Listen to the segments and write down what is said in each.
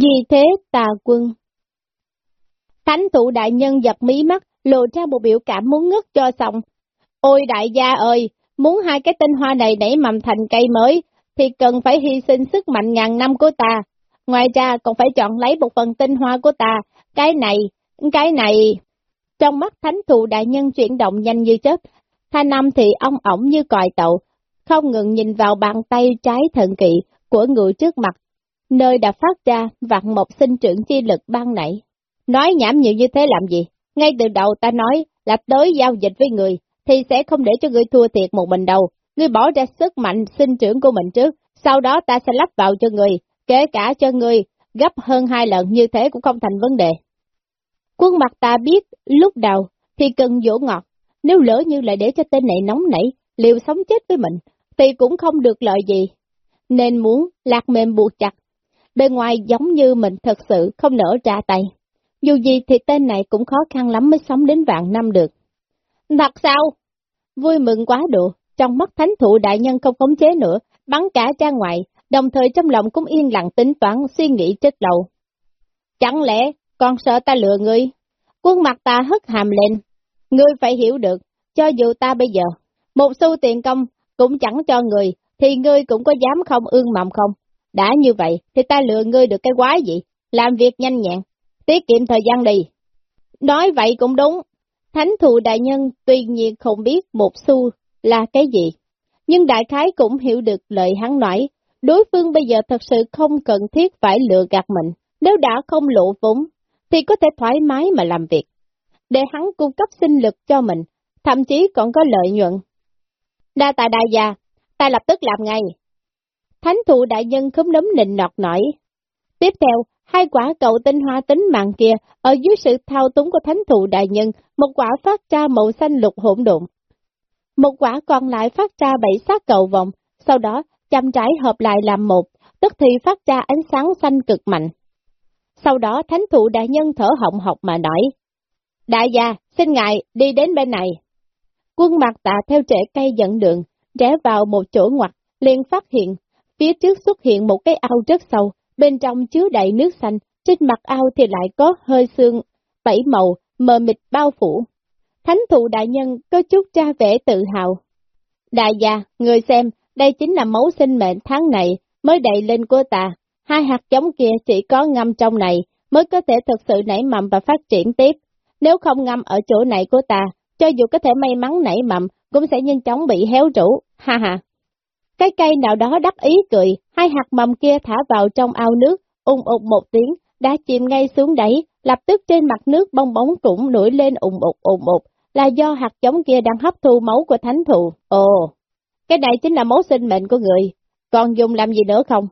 Vì thế tà quân. Thánh thụ đại nhân giật mí mắt, lộ ra một biểu cảm muốn ngất cho xong. Ôi đại gia ơi, muốn hai cái tinh hoa này nảy mầm thành cây mới, thì cần phải hy sinh sức mạnh ngàn năm của ta. Ngoài ra còn phải chọn lấy một phần tinh hoa của ta, cái này, cái này. Trong mắt thánh thụ đại nhân chuyển động nhanh như chớp, thanh năm thì ông ổng như còi tậu, không ngừng nhìn vào bàn tay trái thần kỵ của người trước mặt, nơi đã phát ra vạn một sinh trưởng chi lực ban nảy. Nói nhảm nhiều như thế làm gì? Ngay từ đầu ta nói là tới giao dịch với người, thì sẽ không để cho người thua thiệt một mình đâu. Ngươi bỏ ra sức mạnh sinh trưởng của mình trước, sau đó ta sẽ lắp vào cho người, kể cả cho người gấp hơn hai lần như thế cũng không thành vấn đề. Quân mặt ta biết lúc đầu thì cần dỗ ngọt, nếu lỡ như lại để cho tên này nóng nảy, liều sống chết với mình, thì cũng không được lợi gì. Nên muốn lạc mềm buộc chặt, bên ngoài giống như mình thật sự không nở ra tay. Dù gì thì tên này cũng khó khăn lắm mới sống đến vạn năm được. Thật sao? Vui mừng quá độ, trong mắt thánh thụ đại nhân không khống chế nữa, bắn cả ra ngoài, đồng thời trong lòng cũng yên lặng tính toán suy nghĩ chết lậu. Chẳng lẽ còn sợ ta lừa ngươi? Quân mặt ta hất hàm lên. Ngươi phải hiểu được, cho dù ta bây giờ, một xu tiền công cũng chẳng cho người, thì ngươi cũng có dám không ương mầm không? Đã như vậy, thì ta lừa ngươi được cái quái gì? Làm việc nhanh nhẹn, tiết kiệm thời gian đi. Nói vậy cũng đúng. Thánh thù đại nhân tuy nhiên không biết một xu là cái gì, nhưng đại khái cũng hiểu được lời hắn nói. Đối phương bây giờ thật sự không cần thiết phải lừa gạt mình, nếu đã không lộ vốn, thì có thể thoải mái mà làm việc. Để hắn cung cấp sinh lực cho mình, thậm chí còn có lợi nhuận. Đa tạ đại gia, ta lập tức làm ngay. Thánh thụ đại nhân không nấm nịnh nọt nổi. Tiếp theo, hai quả cầu tinh hoa tính mạng kia, ở dưới sự thao túng của thánh thụ đại nhân, một quả phát ra màu xanh lục hỗn độn. Một quả còn lại phát ra bảy sát cầu vòng, sau đó chăm trái hợp lại làm một, tức thì phát ra ánh sáng xanh cực mạnh. Sau đó thánh thụ đại nhân thở họng học mà nói, Đại gia, xin ngài đi đến bên này. Quân mặt tạ theo trễ cây dẫn đường, rẽ vào một chỗ ngoặt, liền phát hiện, phía trước xuất hiện một cái ao rất sâu, bên trong chứa đầy nước xanh, trên mặt ao thì lại có hơi xương, bảy màu, mờ mịt bao phủ. Thánh thụ đại nhân có chút ra vẻ tự hào. Đại gia, người xem, đây chính là máu sinh mệnh tháng này mới đầy lên của ta. Hai hạt giống kia chỉ có ngâm trong này mới có thể thực sự nảy mầm và phát triển tiếp. Nếu không ngâm ở chỗ này của ta, cho dù có thể may mắn nảy mầm, cũng sẽ nhanh chóng bị héo rũ, ha ha. Cái cây nào đó đắc ý cười, hai hạt mầm kia thả vào trong ao nước, ung ụt một tiếng, đã chìm ngay xuống đáy, lập tức trên mặt nước bong bóng cũng nổi lên ủng ụt ủng ụt, là do hạt giống kia đang hấp thu máu của thánh thụ. Ồ, cái này chính là máu sinh mệnh của người, còn dùng làm gì nữa không?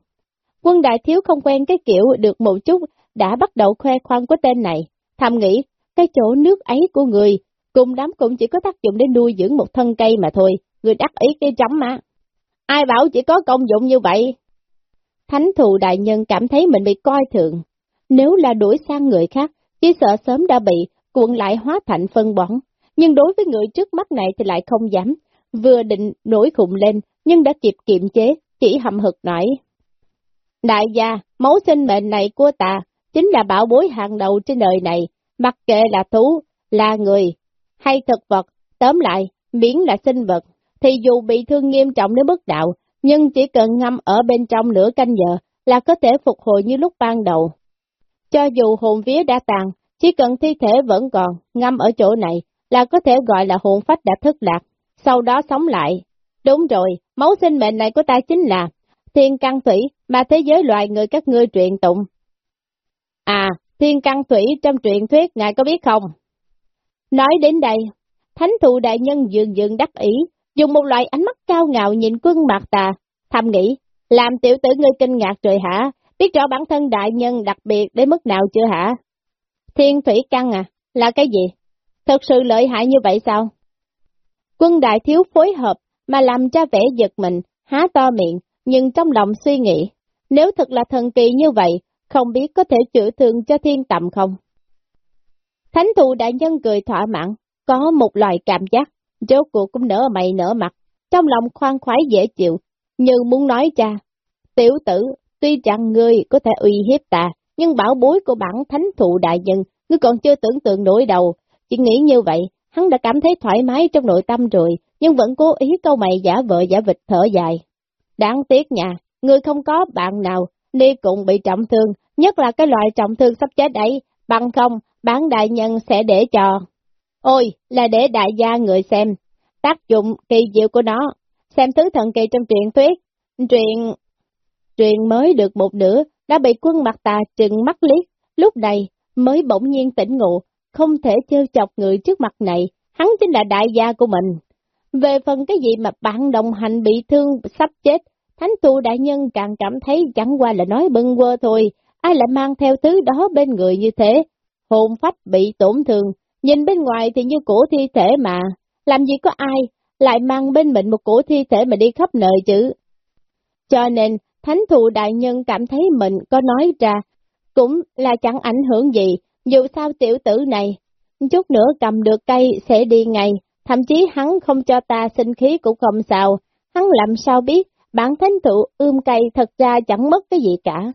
Quân đại thiếu không quen cái kiểu được một chút, đã bắt đầu khoe khoang của tên này, thầm nghĩ, cái chỗ nước ấy của người, cùng đám cũng chỉ có tác dụng để nuôi dưỡng một thân cây mà thôi, người đắc ý cây chấm mà. Ai bảo chỉ có công dụng như vậy? Thánh thù đại nhân cảm thấy mình bị coi thường. Nếu là đuổi sang người khác, chỉ sợ sớm đã bị cuộn lại hóa thành phân bón. Nhưng đối với người trước mắt này thì lại không dám. Vừa định nổi khùng lên, nhưng đã kịp kiềm chế, chỉ hậm hực nói. Đại gia, máu sinh mệnh này của ta, chính là bảo bối hàng đầu trên đời này, mặc kệ là thú, là người, hay thực vật, tóm lại, miễn là sinh vật, thì dù bị thương nghiêm trọng đến mức đạo, nhưng chỉ cần ngâm ở bên trong nửa canh giờ là có thể phục hồi như lúc ban đầu. Cho dù hồn vía đã tàn, chỉ cần thi thể vẫn còn, ngâm ở chỗ này là có thể gọi là hồn phách đã thất lạc, sau đó sống lại. Đúng rồi, máu sinh mệnh này của ta chính là thiên căn thủy mà thế giới loài người các ngươi truyền tụng. À, thiên căn thủy trong truyền thuyết ngài có biết không? Nói đến đây, thánh thụ đại nhân dường dường đắc ý, dùng một loại ánh mắt cao ngạo nhìn quân mạc tà, thầm nghĩ, làm tiểu tử ngươi kinh ngạc rồi hả, biết rõ bản thân đại nhân đặc biệt đến mức nào chưa hả? Thiên thủy căn à, là cái gì? Thật sự lợi hại như vậy sao? Quân đại thiếu phối hợp mà làm ra vẻ giật mình, há to miệng, nhưng trong lòng suy nghĩ, nếu thật là thần kỳ như vậy, không biết có thể chữa thương cho thiên tầm không? Thánh thù đại nhân cười thỏa mãn, có một loại cảm giác, rốt cuộc cũng nở mày nở mặt, trong lòng khoan khoái dễ chịu, nhưng muốn nói cha, tiểu tử, tuy rằng ngươi có thể uy hiếp ta, nhưng bảo bối của bản thánh thụ đại nhân, ngươi còn chưa tưởng tượng nổi đầu. Chỉ nghĩ như vậy, hắn đã cảm thấy thoải mái trong nội tâm rồi, nhưng vẫn cố ý câu mày giả vợ giả vịt thở dài. Đáng tiếc nha, ngươi không có bạn nào, đi cùng bị trọng thương, nhất là cái loại trọng thương sắp chết ấy, bằng không, bản đại nhân sẽ để cho. Ôi, là để đại gia người xem, tác dụng kỳ diệu của nó, xem thứ thần kỳ trong truyện thuyết, truyện... Truyện mới được một nửa, đã bị quân mặt tà trừng mắt liếc, lúc này mới bỗng nhiên tỉnh ngộ, không thể trêu chọc người trước mặt này, hắn chính là đại gia của mình. Về phần cái gì mà bạn đồng hành bị thương sắp chết, thánh tu đại nhân càng cảm thấy chẳng qua là nói bưng quơ thôi, ai lại mang theo thứ đó bên người như thế, hồn phách bị tổn thương, nhìn bên ngoài thì như cổ thi thể mà, làm gì có ai lại mang bên mình một cổ thi thể mà đi khắp nơi chứ. Cho nên, thánh thụ đại nhân cảm thấy mình có nói ra, cũng là chẳng ảnh hưởng gì, dù sao tiểu tử này, chút nữa cầm được cây sẽ đi ngay, thậm chí hắn không cho ta sinh khí cũng không sao, hắn làm sao biết, bản thánh thụ ươm cây thật ra chẳng mất cái gì cả.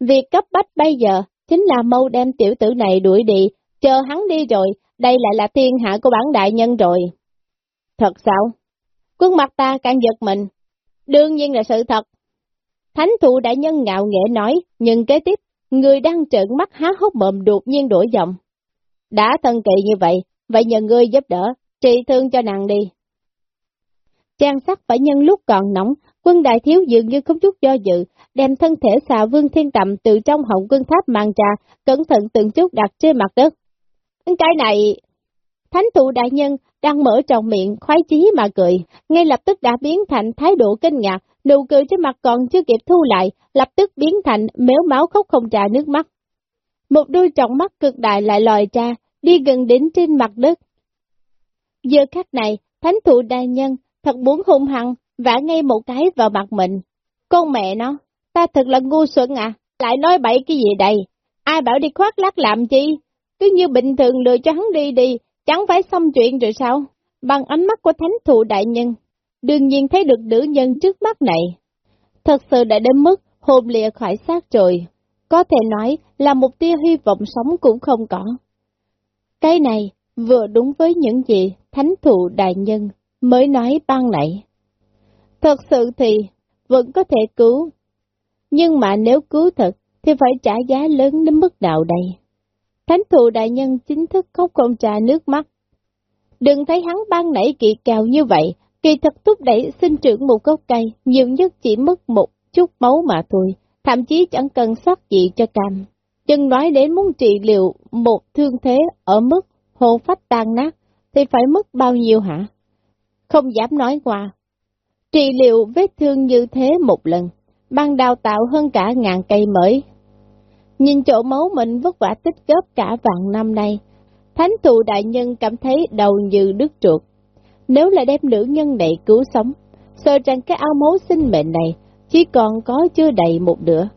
Việc cấp bách bây giờ, chính là mâu đem tiểu tử này đuổi đi, chờ hắn đi rồi, đây lại là thiên hạ của bản đại nhân rồi. Thật sao? Quân mặt ta càng giật mình. Đương nhiên là sự thật. Thánh thụ đại nhân ngạo nghệ nói, nhưng kế tiếp, người đang trợn mắt há hốc mồm đột nhiên đổi giọng. Đã thân kỳ như vậy, vậy nhờ ngươi giúp đỡ, trị thương cho nàng đi. Trang sắc phải nhân lúc còn nóng, quân đại thiếu dường như không chút do dự, đem thân thể xà vương thiên tầm từ trong họng quân tháp mang ra, cẩn thận từng chút đặt trên mặt đất. Cái này... Thánh thụ đại nhân đang mở trong miệng, khoái chí mà cười, ngay lập tức đã biến thành thái độ kinh ngạc, nụ cười trên mặt còn chưa kịp thu lại, lập tức biến thành méo máu khóc không trả nước mắt. Một đôi trọng mắt cực đại lại lòi ra, đi gần đến trên mặt đất. Giờ khắc này, thánh thụ đại nhân thật muốn hung hăng, vả ngay một cái vào mặt mình. Con mẹ nó, ta thật là ngu xuẩn à, lại nói bậy cái gì đây? Ai bảo đi khoác lác làm chi? Cứ như bình thường lừa cho hắn đi đi, chẳng phải xong chuyện rồi sao? Bằng ánh mắt của thánh thụ đại nhân, đương nhiên thấy được nữ nhân trước mắt này. Thật sự đã đến mức hồn lìa khỏi xác rồi. Có thể nói là một tia hy vọng sống cũng không có. Cái này vừa đúng với những gì thánh thụ đại nhân mới nói ban nãy. Thật sự thì vẫn có thể cứu, nhưng mà nếu cứu thật thì phải trả giá lớn đến mức nào đây? Thánh thù đại nhân chính thức khóc không trà nước mắt. Đừng thấy hắn ban nãy kỳ cào như vậy, kỳ thật thúc đẩy sinh trưởng một gốc cây, nhiều nhất chỉ mất một chút máu mà thôi, thậm chí chẳng cần soát gì cho cam. Chân nói đến muốn trị liệu một thương thế ở mức hồn phách tan nát, thì phải mất bao nhiêu hả? Không dám nói qua. Trị liệu vết thương như thế một lần, ban đào tạo hơn cả ngàn cây mới. Nhìn chỗ máu mình vất vả tích góp cả vạn năm nay, thánh thụ đại nhân cảm thấy đầu như đứt ruột Nếu là đem nữ nhân này cứu sống, sợ rằng cái ao máu sinh mệnh này chỉ còn có chưa đầy một nửa.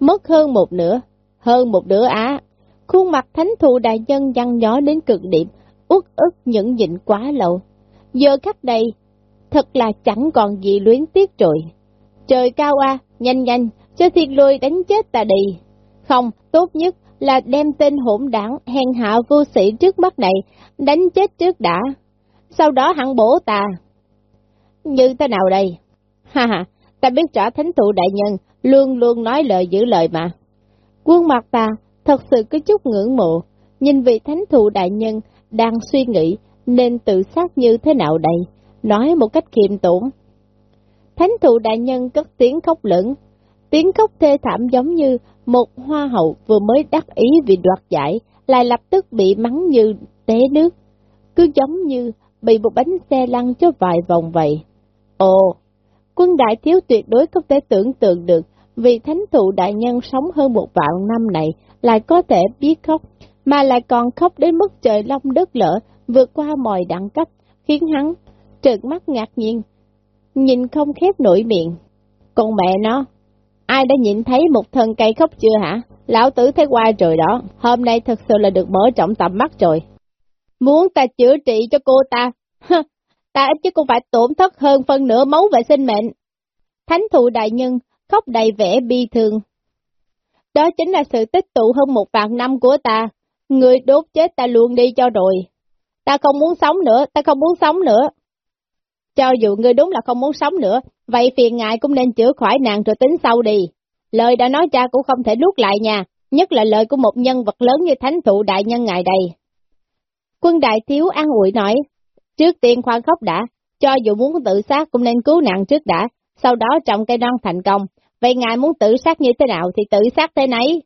Mất hơn một nửa, hơn một nửa á. Khuôn mặt thánh thụ đại nhân nhăn nhó đến cực điểm, uất ức những nhịn quá lâu. Giờ khắc đây, thật là chẳng còn gì luyến tiếc rồi. Trời cao a, nhanh nhanh, cho thiệt lùi đánh chết ta đi. Không, tốt nhất là đem tên hỗn đảng hèn hạ vô sĩ trước mắt này, đánh chết trước đã. Sau đó hẳn bổ ta. Như thế nào đây? Ha ha, ta biết rõ thánh thụ đại nhân, luôn luôn nói lời giữ lời mà. Quân mặt ta thật sự có chút ngưỡng mộ, nhìn vị thánh thụ đại nhân đang suy nghĩ nên tự sát như thế nào đây, nói một cách khiêm tốn. Thánh thụ đại nhân cất tiếng khóc lẫn, tiếng khóc thê thảm giống như một hoa hậu vừa mới đắc ý vì đoạt giải, lại lập tức bị mắng như té nước, cứ giống như bị một bánh xe lăn cho vài vòng vậy. Ồ, quân đại thiếu tuyệt đối không thể tưởng tượng được, vì thánh thụ đại nhân sống hơn một vạn năm này lại có thể biết khóc, mà lại còn khóc đến mức trời long đất lở, vượt qua mọi đẳng cấp, khiến hắn trợn mắt ngạc nhiên, nhìn không khép nổi miệng. Còn mẹ nó, ai đã nhìn thấy một thân cây khóc chưa hả? Lão tử thấy qua rồi đó, hôm nay thật sự là được mở trọng tầm mắt rồi. Muốn ta chữa trị cho cô ta, ta chứ không phải tổn thất hơn phân nửa máu vệ sinh mệnh. Thánh thụ đại nhân khóc đầy vẻ bi thương. Đó chính là sự tích tụ hơn một vạn năm của ta. Người đốt chết ta luôn đi cho rồi. Ta không muốn sống nữa, ta không muốn sống nữa. Cho dù ngươi đúng là không muốn sống nữa, vậy phiền ngại cũng nên chữa khỏi nàng rồi tính sau đi. Lời đã nói cha cũng không thể nuốt lại nha, nhất là lời của một nhân vật lớn như thánh thụ đại nhân ngài đây. Quân đại thiếu an ủi nói, trước tiên khoan khóc đã, cho dù muốn tự sát cũng nên cứu nạn trước đã, sau đó trồng cây non thành công, vậy ngài muốn tự sát như thế nào thì tự sát thế nấy.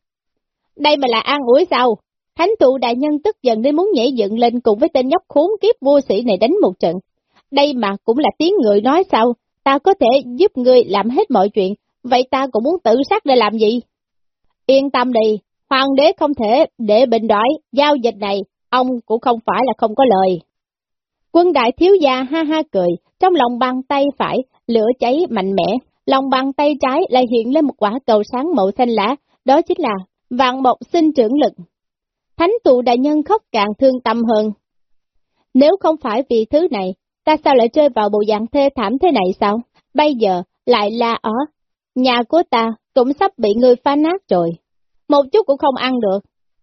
Đây mà là an ủi sao? Thánh thụ đại nhân tức giận đến muốn nhảy dựng lên cùng với tên nhóc khốn kiếp vua sĩ này đánh một trận. Đây mà cũng là tiếng người nói sao, ta có thể giúp ngươi làm hết mọi chuyện, vậy ta cũng muốn tự sát để làm gì? Yên tâm đi, hoàng đế không thể để bình đói, giao dịch này, ông cũng không phải là không có lời. Quân đại thiếu gia ha ha cười, trong lòng bàn tay phải, lửa cháy mạnh mẽ, lòng bàn tay trái lại hiện lên một quả cầu sáng màu xanh lá, đó chính là vạn mộc sinh trưởng lực. Thánh tụ đại nhân khóc càng thương tâm hơn. Nếu không phải vì thứ này, ta sao lại chơi vào bộ dạng thê thảm thế này sao? Bây giờ, lại là ở nhà của ta cũng sắp bị người phá nát rồi. Một chút cũng không ăn được.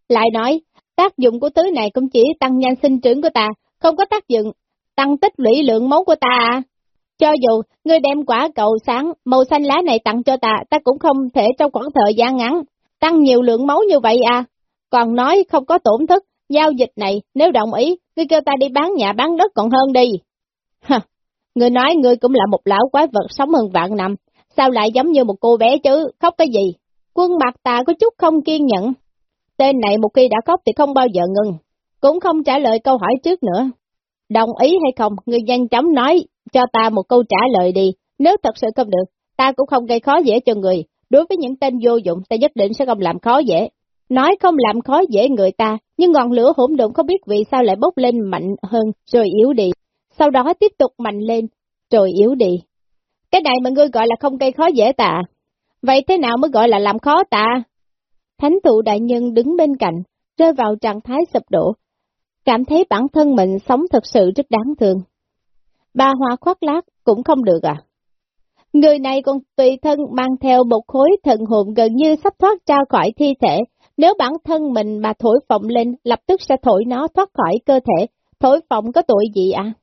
Lại nói, tác dụng của thứ này cũng chỉ tăng nhanh sinh trưởng của ta, không có tác dụng tăng tích lũy lượng máu của ta à. Cho dù ngươi đem quả cầu sáng màu xanh lá này tặng cho ta, ta cũng không thể trong khoảng thời gian ngắn tăng nhiều lượng máu như vậy à. Còn nói không có tổn thất, giao dịch này, nếu đồng ý, ngươi kêu ta đi bán nhà bán đất còn hơn đi. Người nói ngươi cũng là một lão quái vật sống hơn vạn năm, sao lại giống như một cô bé chứ, khóc cái gì? Quân mặt ta có chút không kiên nhẫn. Tên này một khi đã khóc thì không bao giờ ngừng, cũng không trả lời câu hỏi trước nữa. Đồng ý hay không, ngươi nhanh chóng nói cho ta một câu trả lời đi, nếu thật sự không được, ta cũng không gây khó dễ cho người, đối với những tên vô dụng ta nhất định sẽ không làm khó dễ. Nói không làm khó dễ người ta, nhưng ngọn lửa hỗn độn không biết vì sao lại bốc lên mạnh hơn rồi yếu đi, sau đó tiếp tục mạnh lên, rồi yếu đi. Cái này mà ngươi gọi là không gây khó dễ tạ, Vậy thế nào mới gọi là làm khó tạ? Thánh thụ đại nhân đứng bên cạnh, rơi vào trạng thái sụp đổ, cảm thấy bản thân mình sống thật sự rất đáng thương. Ba hoa khoác lác cũng không được à? Người này còn tùy thân mang theo một khối thần hồn gần như sắp thoát ra khỏi thi thể, nếu bản thân mình mà thổi phồng lên, lập tức sẽ thổi nó thoát khỏi cơ thể, thổi phồng có tội gì à?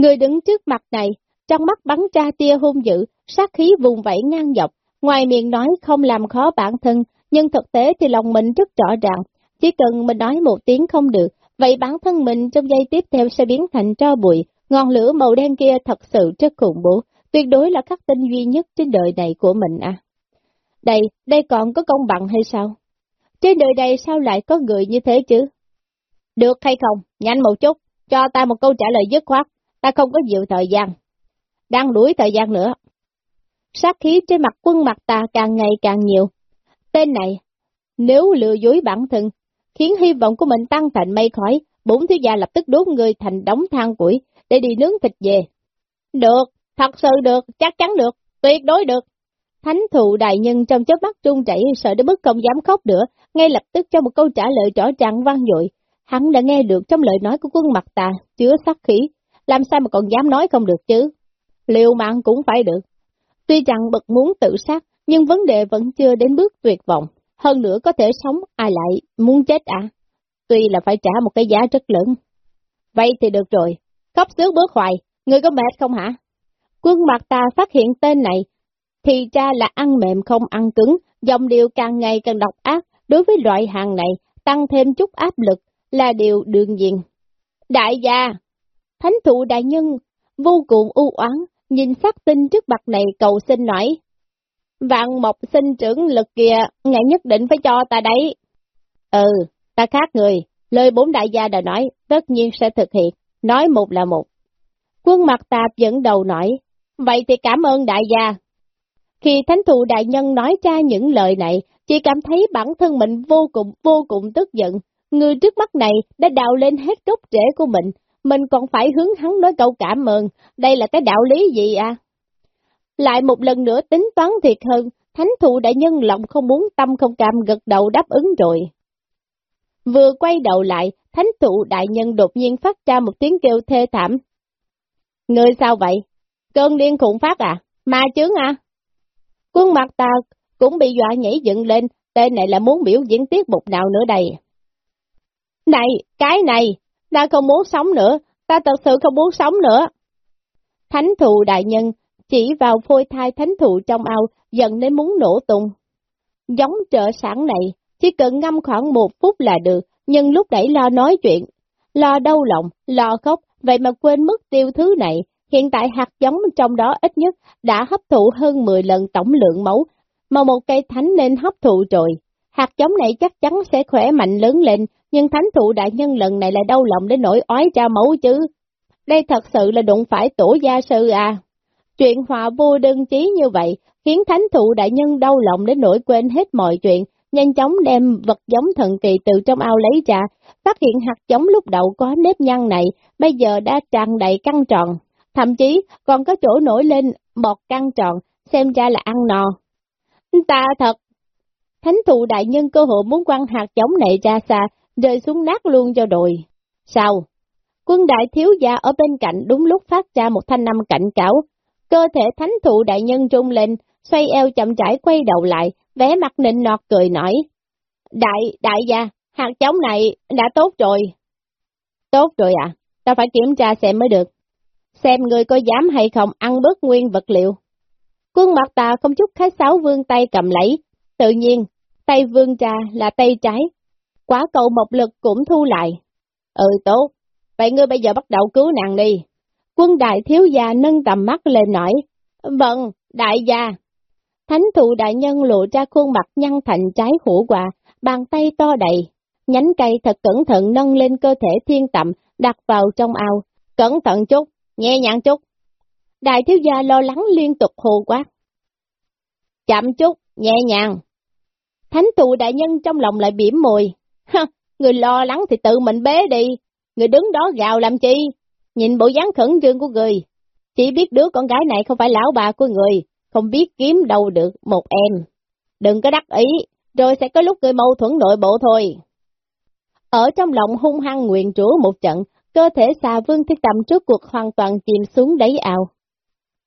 Người đứng trước mặt này, trong mắt bắn ra tia hung dữ, sát khí vùng vẫy ngang dọc, ngoài miệng nói không làm khó bản thân, nhưng thực tế thì lòng mình rất rõ ràng, chỉ cần mình nói một tiếng không được, vậy bản thân mình trong giây tiếp theo sẽ biến thành tro bụi, ngọn lửa màu đen kia thật sự rất khủng bố, tuyệt đối là khắc tinh duy nhất trên đời này của mình à. Đây, đây còn có công bằng hay sao? Trên đời này sao lại có người như thế chứ? Được hay không? Nhanh một chút, cho ta một câu trả lời dứt khoát, ta không có nhiều thời gian. Đang đuổi thời gian nữa. Sát khí trên mặt quân mặt ta càng ngày càng nhiều. Tên này, nếu lừa dối bản thân, khiến hy vọng của mình tăng thành mây khói, bốn thiếu gia lập tức đốt người thành đống than củi, để đi nướng thịt về. Được, thật sự được, chắc chắn được, tuyệt đối được. Thánh thụ đại nhân trong chớp mắt trung chảy sợ đến mức không dám khóc nữa, ngay lập tức cho một câu trả lời rõ ràng vang dội. Hắn đã nghe được trong lời nói của quân mặt tà, chứa sát khí, làm sao mà còn dám nói không được chứ? Liều mạng cũng phải được. Tuy rằng bậc muốn tự sát, nhưng vấn đề vẫn chưa đến bước tuyệt vọng. Hơn nữa có thể sống, ai lại muốn chết à? Tuy là phải trả một cái giá rất lớn. Vậy thì được rồi, khóc sướng bước hoài, người có mệt không hả? Quân mặt ta phát hiện tên này, thì ra là ăn mềm không ăn cứng, dòng điều càng ngày càng độc ác, đối với loại hàng này, tăng thêm chút áp lực là điều đương nhiên. Đại gia, thánh thụ đại nhân, vô cùng u oán, nhìn sắc tinh trước mặt này cầu xin nói. Vạn mộc sinh trưởng lực kìa, ngài nhất định phải cho ta đấy. Ừ, ta khác người, lời bốn đại gia đã nói, tất nhiên sẽ thực hiện, nói một là một. Quân mặt tạp dẫn đầu nói, vậy thì cảm ơn đại gia. Khi thánh thụ đại nhân nói ra những lời này, chỉ cảm thấy bản thân mình vô cùng vô cùng tức giận. Người trước mắt này đã đào lên hết gốc rễ của mình, mình còn phải hướng hắn nói câu cảm ơn, đây là cái đạo lý gì à? Lại một lần nữa tính toán thiệt hơn, thánh thụ đại nhân lòng không muốn tâm không cam gật đầu đáp ứng rồi. Vừa quay đầu lại, thánh thụ đại nhân đột nhiên phát ra một tiếng kêu thê thảm. Người sao vậy? Cơn điên khủng phát à? Ma chướng à? Quân mặt ta cũng bị dọa nhảy dựng lên, tên này là muốn biểu diễn tiết mục nào nữa đây. Này, cái này, ta không muốn sống nữa, ta thật sự không muốn sống nữa. Thánh thụ đại nhân chỉ vào phôi thai thánh thụ trong ao, dần đến muốn nổ tung. Giống trợ sản này, chỉ cần ngâm khoảng một phút là được, nhưng lúc nãy lo nói chuyện, lo đau lòng, lo khóc, vậy mà quên mất tiêu thứ này. Hiện tại hạt giống trong đó ít nhất đã hấp thụ hơn 10 lần tổng lượng máu, mà một cây thánh nên hấp thụ rồi. Hạt giống này chắc chắn sẽ khỏe mạnh lớn lên, nhưng thánh thụ đại nhân lần này lại đau lòng đến nỗi ói ra máu chứ. Đây thật sự là đụng phải tổ gia sư à. Chuyện hòa vô đơn chí như vậy, khiến thánh thụ đại nhân đau lòng đến nỗi quên hết mọi chuyện, nhanh chóng đem vật giống thần kỳ từ trong ao lấy ra, phát hiện hạt giống lúc đầu có nếp nhăn này, bây giờ đã tràn đầy căng tròn, thậm chí còn có chỗ nổi lên bọt căng tròn, xem ra là ăn no. Ta thật! Thánh thụ đại nhân cơ hội muốn quăng hạt giống này ra xa, rơi xuống nát luôn cho đội. Sao? Quân đại thiếu gia ở bên cạnh đúng lúc phát ra một thanh âm cảnh cáo, cơ thể thánh thụ đại nhân trung lên, xoay eo chậm rãi quay đầu lại, vẻ mặt nịnh nọt cười nói. Đại, đại gia, hạt giống này đã tốt rồi. Tốt rồi à, ta phải kiểm tra xem mới được. Xem người có dám hay không ăn bớt nguyên vật liệu. Quân mặt ta không chút khách sáo vương tay cầm lấy, tự nhiên, tay vương trà là tay trái. Quả cầu một lực cũng thu lại. Ừ tốt, vậy ngươi bây giờ bắt đầu cứu nàng đi. Quân đại thiếu gia nâng tầm mắt lên nói, vâng, đại gia. Thánh thụ đại nhân lộ ra khuôn mặt nhăn thành trái hủ quà, bàn tay to đầy, nhánh cây thật cẩn thận nâng lên cơ thể thiên tậm, đặt vào trong ao. Cẩn thận chút, nhẹ nhàng chút. Đại thiếu gia lo lắng liên tục hồ quát. Chậm chút, nhẹ nhàng. Thánh tù đại nhân trong lòng lại biểm mùi. Ha, người lo lắng thì tự mình bế đi, người đứng đó gào làm chi? Nhìn bộ dáng khẩn trương của người, chỉ biết đứa con gái này không phải lão bà của người, không biết kiếm đâu được một em. Đừng có đắc ý, rồi sẽ có lúc người mâu thuẫn nội bộ thôi. Ở trong lòng hung hăng nguyện rủa một trận, cơ thể xà vương thiết tầm trước cuộc hoàn toàn chìm xuống đáy ao.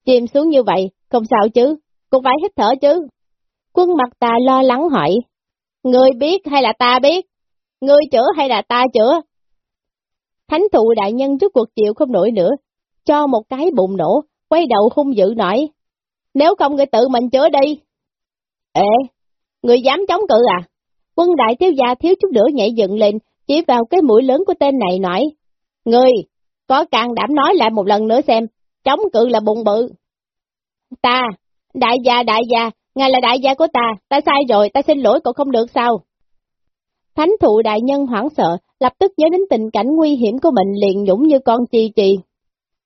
Chìm xuống như vậy, không sao chứ, cũng phải hít thở chứ. Quân mặt ta lo lắng hỏi, người biết hay là ta biết? Người chữa hay là ta chữa? Thánh thụ đại nhân trước cuộc chịu không nổi nữa, cho một cái bụng nổ, quay đầu hung dữ nói, nếu không người tự mình chữa đi. Ê, người dám chống cự à? Quân đại thiếu gia thiếu chút nữa nhảy dựng lên, chỉ vào cái mũi lớn của tên này nói, Người, có càng đảm nói lại một lần nữa xem, chống cự là bụng bự. Ta, đại gia đại gia, ngài là đại gia của ta, ta sai rồi, ta xin lỗi cậu không được sao? Thánh thụ đại nhân hoảng sợ, lập tức nhớ đến tình cảnh nguy hiểm của mình liền nhũng như con chi chi.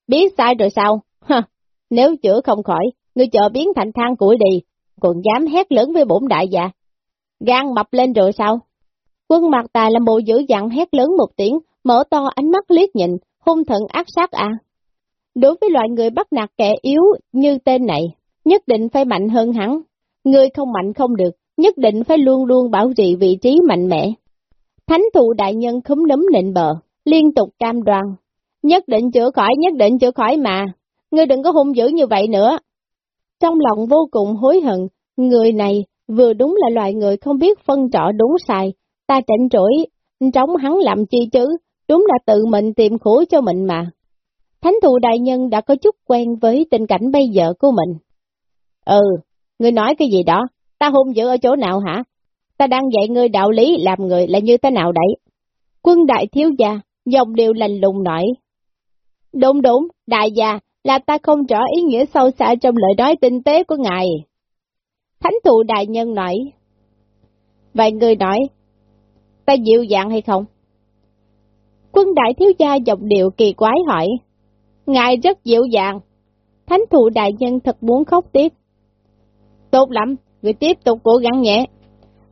Biết sai rồi sao? Hả, nếu chữa không khỏi, ngươi chờ biến thành than củi đi, còn dám hét lớn với bổn đại gia. Gan mập lên rồi sao? Quân mặt tài làm bộ dữ dặn hét lớn một tiếng, mở to ánh mắt liếc nhìn, hung thần ác sát à. Đối với loại người bắt nạt kẻ yếu như tên này, nhất định phải mạnh hơn hắn ngươi không mạnh không được, nhất định phải luôn luôn bảo trì vị trí mạnh mẽ. Thánh thụ đại nhân khúm nấm nịnh bờ, liên tục cam đoan. Nhất định chữa khỏi, nhất định chữa khỏi mà. Ngươi đừng có hung dữ như vậy nữa. Trong lòng vô cùng hối hận, người này vừa đúng là loại người không biết phân trọ đúng sai. Ta trịnh trỗi, trống hắn làm chi chứ, đúng là tự mình tìm khổ cho mình mà. Thánh thụ đại nhân đã có chút quen với tình cảnh bây giờ của mình. Ừ, ngươi nói cái gì đó, ta hung dữ ở chỗ nào hả? Ta đang dạy ngươi đạo lý làm người là như thế nào đấy? Quân đại thiếu gia, dòng điều lành lùng nói. Đúng đúng, đại gia, là ta không rõ ý nghĩa sâu xa trong lời nói tinh tế của ngài. Thánh thụ đại nhân nói. Vậy người nói, ta dịu dàng hay không? Quân đại thiếu gia giọng điệu kỳ quái hỏi. Ngài rất dịu dàng. Thánh thụ đại nhân thật muốn khóc tiếp. Tốt lắm, người tiếp tục cố gắng nhẹ.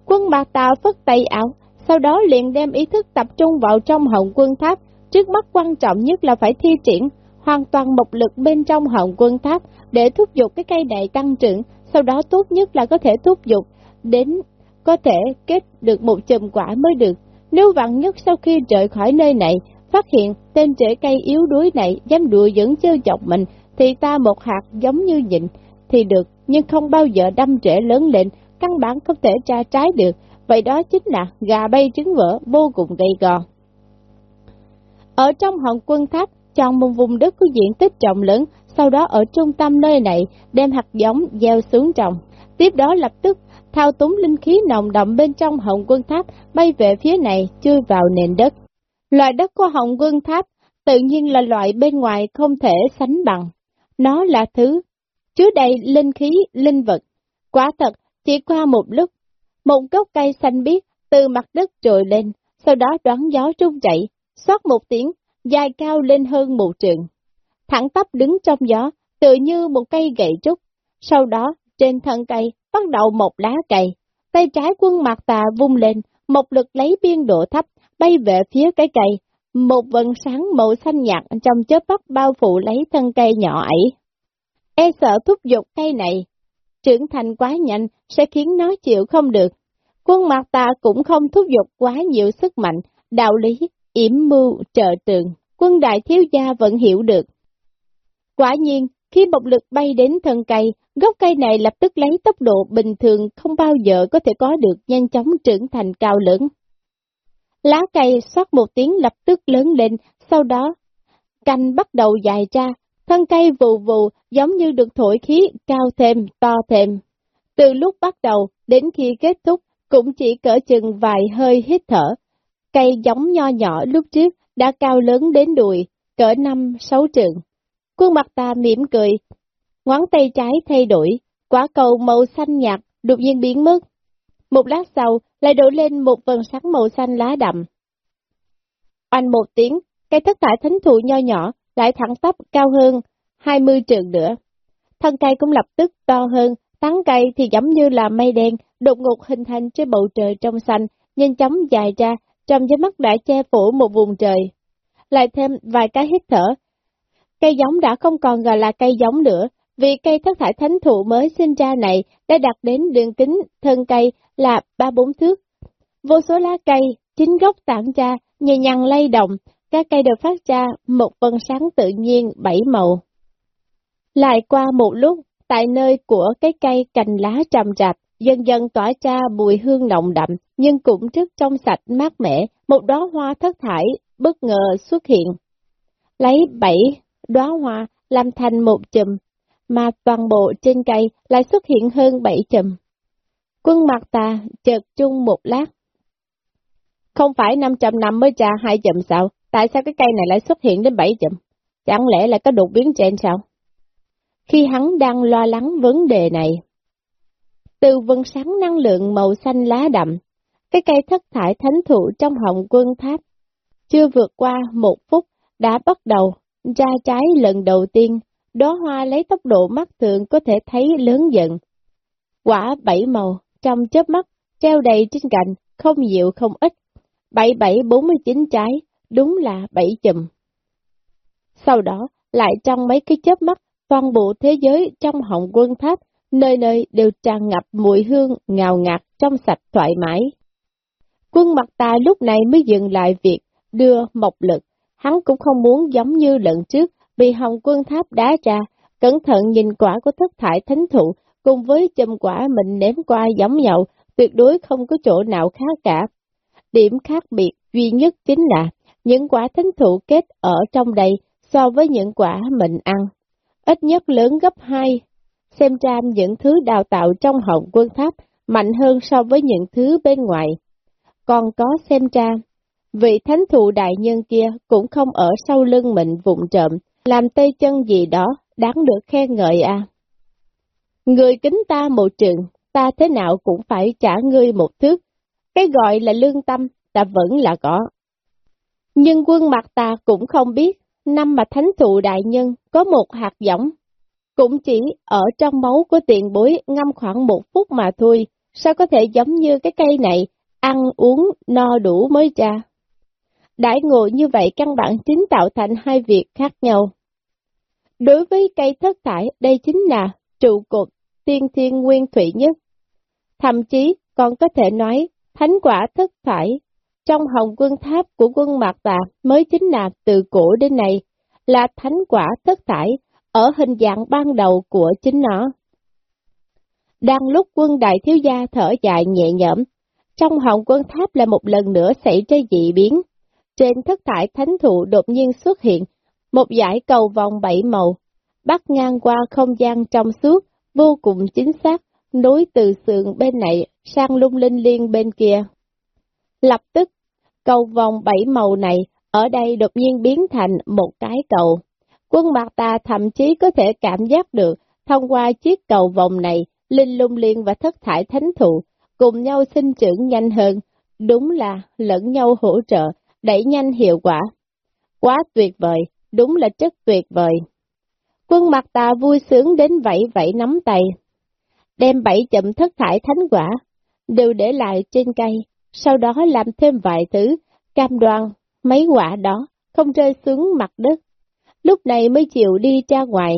Quân bạc tà phất tay áo, sau đó liền đem ý thức tập trung vào trong hồng quân tháp. Trước mắt quan trọng nhất là phải thi triển hoàn toàn một lực bên trong hồng quân tháp để thúc giục cái cây này tăng trưởng, sau đó tốt nhất là có thể thúc giục đến có thể kết được một chùm quả mới được. Nếu vặn nhất sau khi rời khỏi nơi này, phát hiện tên trẻ cây yếu đuối này dám đùa dẫn chơi chọc mình, thì ta một hạt giống như nhịn thì được, nhưng không bao giờ đâm trẻ lớn lên, căn bản không thể tra trái được, vậy đó chính là gà bay trứng vỡ vô cùng gây gò. Ở trong hòn quân tháp, chọn một vùng đất có diện tích rộng lớn, sau đó ở trung tâm nơi này đem hạt giống gieo xuống trồng. Tiếp đó lập tức thao túng linh khí nồng đậm bên trong hồng quân tháp bay về phía này chui vào nền đất. Loại đất của hồng quân tháp tự nhiên là loại bên ngoài không thể sánh bằng. Nó là thứ chứa đầy linh khí, linh vật. Quả thật, chỉ qua một lúc, một gốc cây xanh biếc từ mặt đất trồi lên, sau đó đoán gió trung chạy, xót một tiếng, dài cao lên hơn một trường. Thẳng tắp đứng trong gió, tự như một cây gậy trúc. Sau đó, trên thân cây, bắt đầu một lá cây. Tay trái quân mặt tà vung lên, một lực lấy biên độ thấp, bay về phía cái cây. Một vần sáng màu xanh nhạt trong chớp bắt bao phủ lấy thân cây nhỏ ấy. E sợ thúc giục cây này, trưởng thành quá nhanh sẽ khiến nó chịu không được. Quân mặt ta cũng không thúc giục quá nhiều sức mạnh, đạo lý, yểm mưu, trợ tường, quân đại thiếu gia vẫn hiểu được. Quả nhiên, khi bộc lực bay đến thân cây, gốc cây này lập tức lấy tốc độ bình thường không bao giờ có thể có được nhanh chóng trưởng thành cao lớn. Lá cây xoát một tiếng lập tức lớn lên, sau đó cành bắt đầu dài ra, thân cây vù vù giống như được thổi khí cao thêm, to thêm. Từ lúc bắt đầu đến khi kết thúc cũng chỉ cỡ chừng vài hơi hít thở. Cây giống nho nhỏ lúc trước đã cao lớn đến đùi, cỡ năm sáu trường. Khuôn mặt ta mỉm cười, ngón tay trái thay đổi, quả cầu màu xanh nhạt đột nhiên biến mất. Một lát sau, lại đổ lên một vần sáng màu xanh lá đậm. Oanh một tiếng, cây thất thải thánh thụ nho nhỏ lại thẳng tắp cao hơn 20 trường nữa. Thân cây cũng lập tức to hơn, tán cây thì giống như là mây đen, đột ngột hình thành trên bầu trời trong xanh, nhanh chóng dài ra, trong giấy mắt đã che phủ một vùng trời. Lại thêm vài cái hít thở, cây giống đã không còn gọi là cây giống nữa, vì cây thất thải thánh thụ mới sinh ra này đã đạt đến đường kính thân cây là ba bốn thước. Vô số lá cây, chính gốc tản ra, nhẹ nhàng lay động, các cây đều phát ra một vân sáng tự nhiên bảy màu. Lại qua một lúc, tại nơi của cái cây cành lá trầm rạp, dần dần tỏa ra mùi hương nồng đậm, nhưng cũng rất trong sạch mát mẻ, một đóa hoa thất thải bất ngờ xuất hiện. Lấy bảy đóa hoa làm thành một chùm, mà toàn bộ trên cây lại xuất hiện hơn bảy chùm. Quân mặt ta chợt chung một lát. Không phải 500 năm mới ra hai chùm sao? Tại sao cái cây này lại xuất hiện đến bảy chùm? Chẳng lẽ là có đột biến trên sao? Khi hắn đang lo lắng vấn đề này, từ vân sáng năng lượng màu xanh lá đậm, cái cây thất thải thánh thụ trong hồng quân tháp, chưa vượt qua một phút đã bắt đầu ra trái lần đầu tiên, Đóa hoa lấy tốc độ mắt thường có thể thấy lớn dần. Quả bảy màu, trong chớp mắt, treo đầy trên cành, không nhiều không ít. Bảy bảy bốn mươi chín trái, đúng là bảy chùm. Sau đó, lại trong mấy cái chớp mắt, toàn bộ thế giới trong hồng quân tháp, nơi nơi đều tràn ngập mùi hương ngào ngạt trong sạch thoải mái. Quân mặt ta lúc này mới dừng lại việc đưa mộc lực, hắn cũng không muốn giống như lần trước, bị hồng quân tháp đá ra, cẩn thận nhìn quả của thất thải thánh thụ, cùng với chùm quả mình ném qua giống nhau, tuyệt đối không có chỗ nào khác cả. Điểm khác biệt duy nhất chính là, những quả thánh thụ kết ở trong đây so với những quả mình ăn, ít nhất lớn gấp hai. Xem ra những thứ đào tạo trong hồng quân tháp mạnh hơn so với những thứ bên ngoài. Còn có xem ra, vị thánh thụ đại nhân kia cũng không ở sau lưng mình vụng trộm, làm tay chân gì đó, đáng được khen ngợi à. Người kính ta một trường, ta thế nào cũng phải trả ngươi một thước. Cái gọi là lương tâm, ta vẫn là có. Nhưng quân mặt ta cũng không biết, năm mà thánh thụ đại nhân có một hạt giống, cũng chỉ ở trong máu của tiền bối ngâm khoảng một phút mà thôi, sao có thể giống như cái cây này, ăn uống no đủ mới ra. Đại ngộ như vậy căn bản chính tạo thành hai việc khác nhau. Đối với cây thất thải, đây chính là trụ cột tiên thiên nguyên thủy nhất. Thậm chí còn có thể nói, thánh quả thất thải trong hồng quân tháp của quân Mạc Tà mới chính là từ cổ đến nay, là thánh quả thất thải ở hình dạng ban đầu của chính nó. Đang lúc quân đại thiếu gia thở dài nhẹ nhõm, trong hồng quân tháp là một lần nữa xảy ra dị biến. Trên thất thải thánh thụ đột nhiên xuất hiện một dải cầu vòng bảy màu, bắt ngang qua không gian trong suốt, vô cùng chính xác, nối từ sườn bên này sang lung linh liên bên kia. Lập tức, cầu vòng bảy màu này ở đây đột nhiên biến thành một cái cầu. Quân mặt ta thậm chí có thể cảm giác được thông qua chiếc cầu vòng này, linh lung liên và thất thải thánh thụ cùng nhau sinh trưởng nhanh hơn, đúng là lẫn nhau hỗ trợ, đẩy nhanh hiệu quả. Quá tuyệt vời, đúng là chất tuyệt vời. Quân mặt ta vui sướng đến vẫy vẫy nắm tay, đem bảy chậm thất thải thánh quả, đều để lại trên cây, sau đó làm thêm vài thứ, cam đoan mấy quả đó không rơi xuống mặt đất, lúc này mới chịu đi ra ngoài.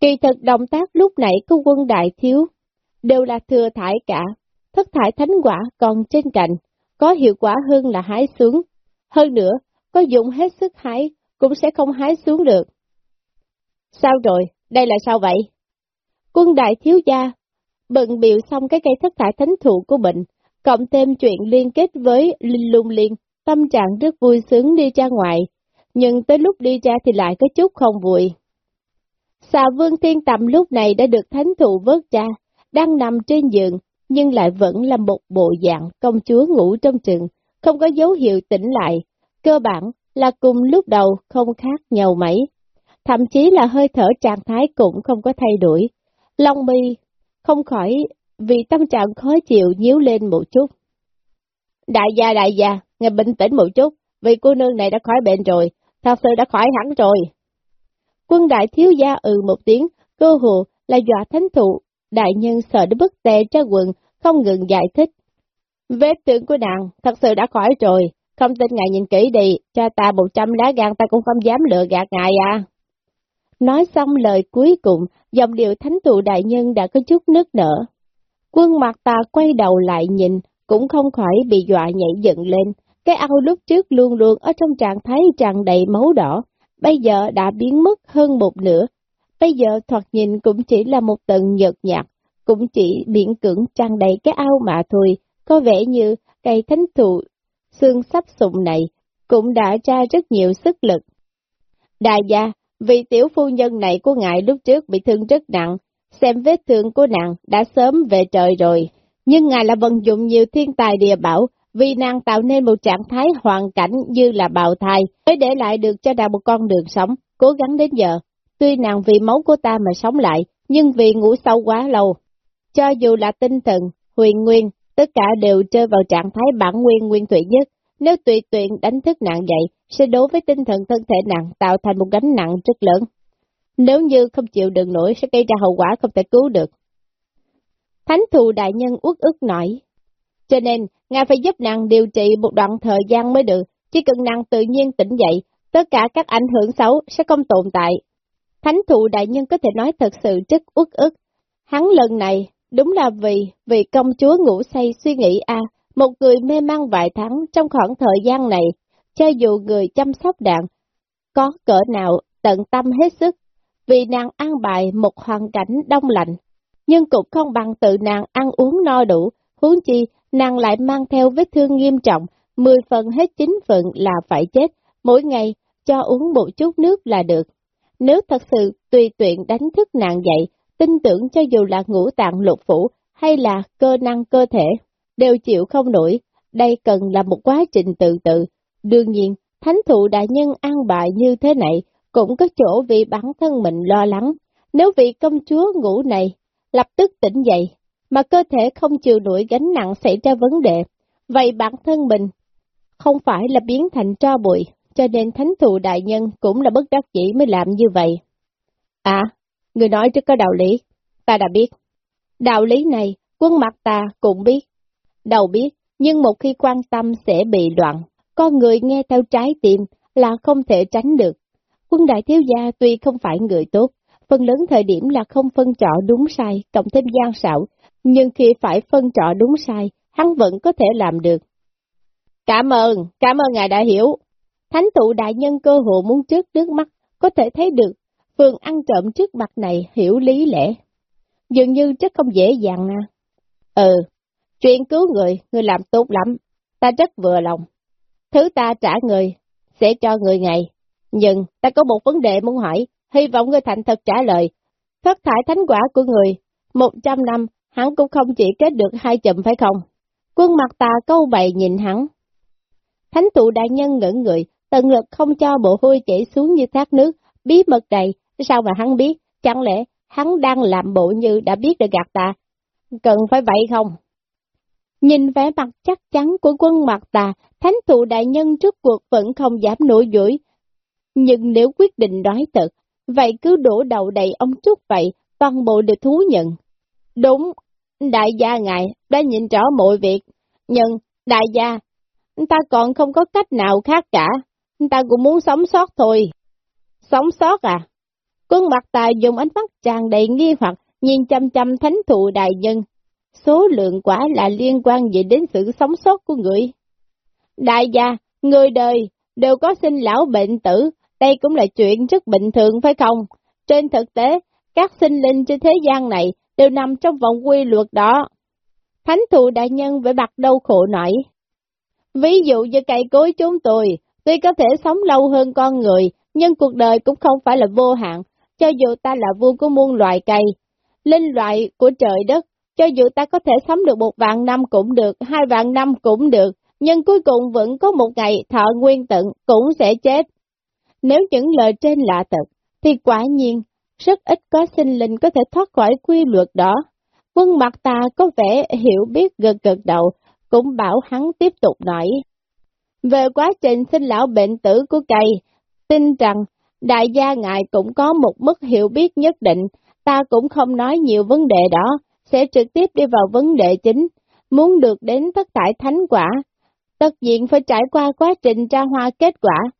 Kỳ thực động tác lúc nãy của quân đại thiếu, đều là thừa thải cả, thất thải thánh quả còn trên cạnh, có hiệu quả hơn là hái xuống. Hơn nữa, có dụng hết sức hái, cũng sẽ không hái xuống được. Sao rồi, đây là sao vậy? Quân đại thiếu gia, bận biểu xong cái cây thất thải thánh thụ của mình, cộng thêm chuyện liên kết với Linh Lung Liên, tâm trạng rất vui sướng đi ra ngoài, nhưng tới lúc đi ra thì lại có chút không vui. Xà vương thiên tầm lúc này đã được thánh thụ vớt ra, đang nằm trên giường, nhưng lại vẫn là một bộ dạng công chúa ngủ trong trường, không có dấu hiệu tỉnh lại. Cơ bản là cùng lúc đầu không khác nhau mấy. Thậm chí là hơi thở trạng thái cũng không có thay đổi. Long mi không khỏi vì tâm trạng khó chịu nhíu lên một chút. Đại gia đại gia, ngài bình tĩnh một chút, vì cô nương này đã khỏi bệnh rồi, thật sự đã khỏi hẳn rồi. Quân đại thiếu gia ừ một tiếng, cơ hồ là dọa thánh thụ, đại nhân sợ đến bức tè ra quần, không ngừng giải thích. Vết thương của nàng thật sự đã khỏi rồi, không tin ngài nhìn kỹ đi, cho ta một trăm lá gan ta cũng không dám lừa gạt ngài à. Nói xong lời cuối cùng, dòng điệu thánh thụ đại nhân đã có chút nước nở. Quân mặt ta quay đầu lại nhìn, cũng không khỏi bị dọa nhảy dựng lên. Cái ao lúc trước luôn luôn ở trong trạng thái tràn đầy máu đỏ, bây giờ đã biến mất hơn một nửa. Bây giờ thoạt nhìn cũng chỉ là một tầng nhợt nhạt, cũng chỉ miễn cưỡng tràn đầy cái ao mà thôi, có vẻ như cây thánh thụ xương sắp sụng này cũng đã ra rất nhiều sức lực. Đại gia, vì tiểu phu nhân này của ngài lúc trước bị thương rất nặng, xem vết thương của nàng đã sớm về trời rồi. Nhưng ngài là vận dụng nhiều thiên tài địa bảo, vì nàng tạo nên một trạng thái hoàn cảnh như là bào thai, mới để lại được cho nàng một con đường sống, cố gắng đến giờ. Tuy nàng vì máu của ta mà sống lại, nhưng vì ngủ sâu quá lâu. Cho dù là tinh thần, huyền nguyên, tất cả đều rơi vào trạng thái bản nguyên nguyên thủy nhất. Nếu tùy tuyển đánh thức nạn dậy, sẽ đối với tinh thần thân thể nặng tạo thành một gánh nặng rất lớn. Nếu như không chịu đựng nổi sẽ gây ra hậu quả không thể cứu được. Thánh thù đại nhân uất ức nói. Cho nên, Ngài phải giúp nàng điều trị một đoạn thời gian mới được, chỉ cần nàng tự nhiên tỉnh dậy, tất cả các ảnh hưởng xấu sẽ không tồn tại. Thánh thụ đại nhân có thể nói thật sự rất uất ức. Hắn lần này, đúng là vì, vì công chúa ngủ say suy nghĩ a một người mê mang vài tháng trong khoảng thời gian này, cho dù người chăm sóc đạn, có cỡ nào tận tâm hết sức, vì nàng ăn bài một hoàn cảnh đông lạnh, nhưng cũng không bằng tự nàng ăn uống no đủ, huống chi nàng lại mang theo vết thương nghiêm trọng, 10 phần hết 9 phần là phải chết, mỗi ngày cho uống một chút nước là được. Nếu thật sự tùy tiện đánh thức nàng dậy, tin tưởng cho dù là ngũ tạng lục phủ hay là cơ năng cơ thể, đều chịu không nổi, đây cần là một quá trình tự tự. Đương nhiên, thánh thụ đại nhân an bài như thế này cũng có chỗ vì bản thân mình lo lắng. Nếu vị công chúa ngủ này lập tức tỉnh dậy, mà cơ thể không chịu nổi gánh nặng xảy ra vấn đề, vậy bản thân mình không phải là biến thành tro bụi, cho nên thánh thù đại nhân cũng là bất đắc dĩ mới làm như vậy. À, người nói rất có đạo lý, ta đã biết. Đạo lý này, quân mặt ta cũng biết. Đầu biết, nhưng một khi quan tâm sẽ bị loạn, con người nghe theo trái tim là không thể tránh được. Quân đại thiếu gia tuy không phải người tốt, phần lớn thời điểm là không phân trọ đúng sai, cộng thêm gian xạo, nhưng khi phải phân trọ đúng sai, hắn vẫn có thể làm được. Cảm ơn, cảm ơn ngài đã hiểu. Thánh tụ đại nhân cơ hộ muốn trước nước mắt, có thể thấy được, phường ăn trộm trước mặt này hiểu lý lẽ. dường như rất không dễ dàng à. Ừ, chuyện cứu người, người làm tốt lắm, ta rất vừa lòng. Thứ ta trả người, sẽ cho người ngày. Nhưng ta có một vấn đề muốn hỏi, hy vọng người thành thật trả lời. Thất thải thánh quả của người, một trăm năm, hắn cũng không chỉ kết được hai chùm phải không? Quân mặt ta câu bày nhìn hắn. Thánh tụ đại nhân ngẩn người, tận lực không cho bộ hôi chảy xuống như thác nước, bí mật đầy, sao mà hắn biết, chẳng lẽ hắn đang làm bộ như đã biết được gạt ta? Cần phải vậy không? Nhìn vẻ mặt chắc chắn của quân mặt tà, thánh thụ đại nhân trước cuộc vẫn không dám nổi dũi. Nhưng nếu quyết định nói thật, vậy cứ đổ đầu đầy ông chút vậy, toàn bộ đều thú nhận. Đúng, đại gia ngài đã nhìn rõ mọi việc, nhưng đại gia, ta còn không có cách nào khác cả, ta cũng muốn sống sót thôi. Sống sót à? Quân mặt tài dùng ánh mắt tràn đầy nghi hoặc nhìn chăm chăm thánh thụ đại nhân. Số lượng quả là liên quan gì đến sự sống sót của người. Đại gia, người đời, đều có sinh lão bệnh tử, đây cũng là chuyện rất bình thường phải không? Trên thực tế, các sinh linh trên thế gian này đều nằm trong vòng quy luật đó. Thánh Thù đại nhân với mặt đau khổ nổi. Ví dụ như cây cối chúng tôi, tuy có thể sống lâu hơn con người, nhưng cuộc đời cũng không phải là vô hạn, cho dù ta là vua của muôn loài cây, linh loại của trời đất, cho dù ta có thể sống được một vạn năm cũng được, hai vạn năm cũng được, nhưng cuối cùng vẫn có một ngày thọ nguyên tận cũng sẽ chết. Nếu những lời trên lạ thật, thì quả nhiên, rất ít có sinh linh có thể thoát khỏi quy luật đó. Quân mặt ta có vẻ hiểu biết gật gật đầu, cũng bảo hắn tiếp tục nói. Về quá trình sinh lão bệnh tử của cây, tin rằng đại gia ngài cũng có một mức hiểu biết nhất định, ta cũng không nói nhiều vấn đề đó, sẽ trực tiếp đi vào vấn đề chính. Muốn được đến thất tại thánh quả, tất nhiên phải trải qua quá trình tra hoa kết quả,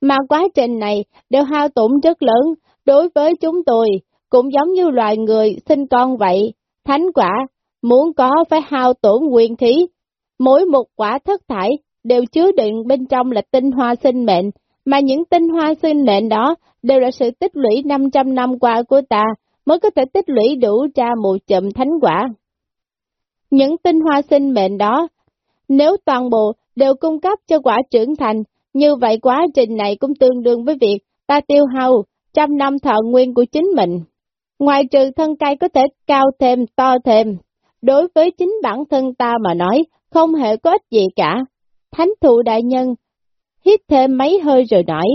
mà quá trình này đều hao tổn rất lớn đối với chúng tôi, cũng giống như loài người sinh con vậy. Thánh quả, muốn có phải hao tổn quyền khí, mỗi một quả thất thải đều chứa đựng bên trong là tinh hoa sinh mệnh, mà những tinh hoa sinh mệnh đó đều là sự tích lũy 500 năm qua của ta, mới có thể tích lũy đủ ra một chậm thánh quả. Những tinh hoa sinh mệnh đó, nếu toàn bộ đều cung cấp cho quả trưởng thành, như vậy quá trình này cũng tương đương với việc ta tiêu hao trăm năm thọ nguyên của chính mình. Ngoài trừ thân cây có thể cao thêm, to thêm, đối với chính bản thân ta mà nói, không hề có ích gì cả. Thánh thụ đại nhân, hít thêm mấy hơi rồi nói,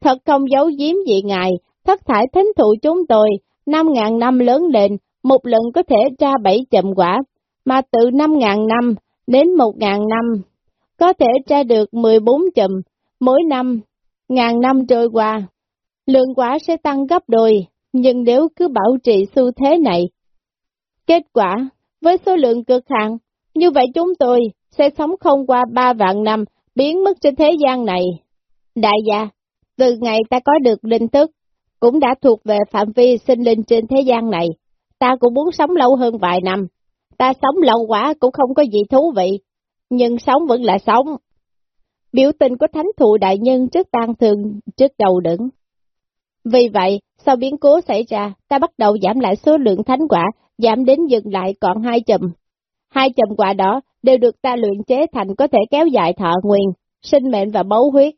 thật không giấu giếm gì ngài, thất thải thánh thụ chúng tôi, năm ngàn năm lớn lên, một lần có thể ra bảy chậm quả, mà từ năm ngàn năm đến một ngàn năm, có thể ra được 14 chậm, mỗi năm, ngàn năm trôi qua, lượng quả sẽ tăng gấp đôi, nhưng nếu cứ bảo trì xu thế này, kết quả, với số lượng cực hạn, như vậy chúng tôi sẽ sống không qua ba vạn năm, biến mất trên thế gian này. Đại gia, từ ngày ta có được linh thức, cũng đã thuộc về phạm vi sinh linh trên thế gian này. Ta cũng muốn sống lâu hơn vài năm. Ta sống lâu quá cũng không có gì thú vị, nhưng sống vẫn là sống. Biểu tình của thánh thụ đại nhân trước tan thường, trước đầu đứng. Vì vậy, sau biến cố xảy ra, ta bắt đầu giảm lại số lượng thánh quả, giảm đến dừng lại còn hai chùm. Hai chùm quả đó đều được ta luyện chế thành có thể kéo dài thọ nguyên, sinh mệnh và máu huyết.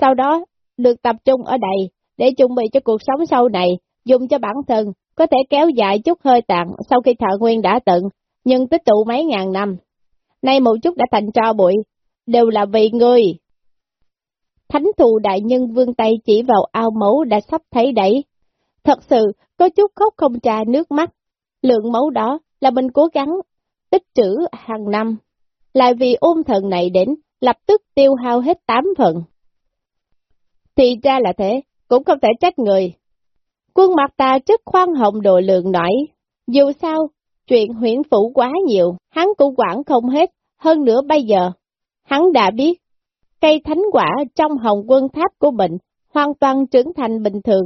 Sau đó, được tập trung ở đây, để chuẩn bị cho cuộc sống sau này, dùng cho bản thân, có thể kéo dài chút hơi tàn sau khi thọ nguyên đã tận, nhưng tích tụ mấy ngàn năm. Nay một chút đã thành tro bụi, đều là vì ngươi. Thánh thù đại nhân vương tay chỉ vào ao máu đã sắp thấy đẩy. Thật sự, có chút khóc không trà nước mắt. Lượng máu đó là mình cố gắng tích trữ hàng năm. Lại vì ôm thần này đến, lập tức tiêu hao hết tám phần. Thì ra là thế, cũng không thể trách người. Quân mặt ta chất khoan hồng độ lượng nổi. Dù sao, chuyện huyện phủ quá nhiều, hắn cũng quản không hết, hơn nữa bây giờ. Hắn đã biết, cây thánh quả trong hồng quân tháp của mình hoàn toàn trưởng thành bình thường.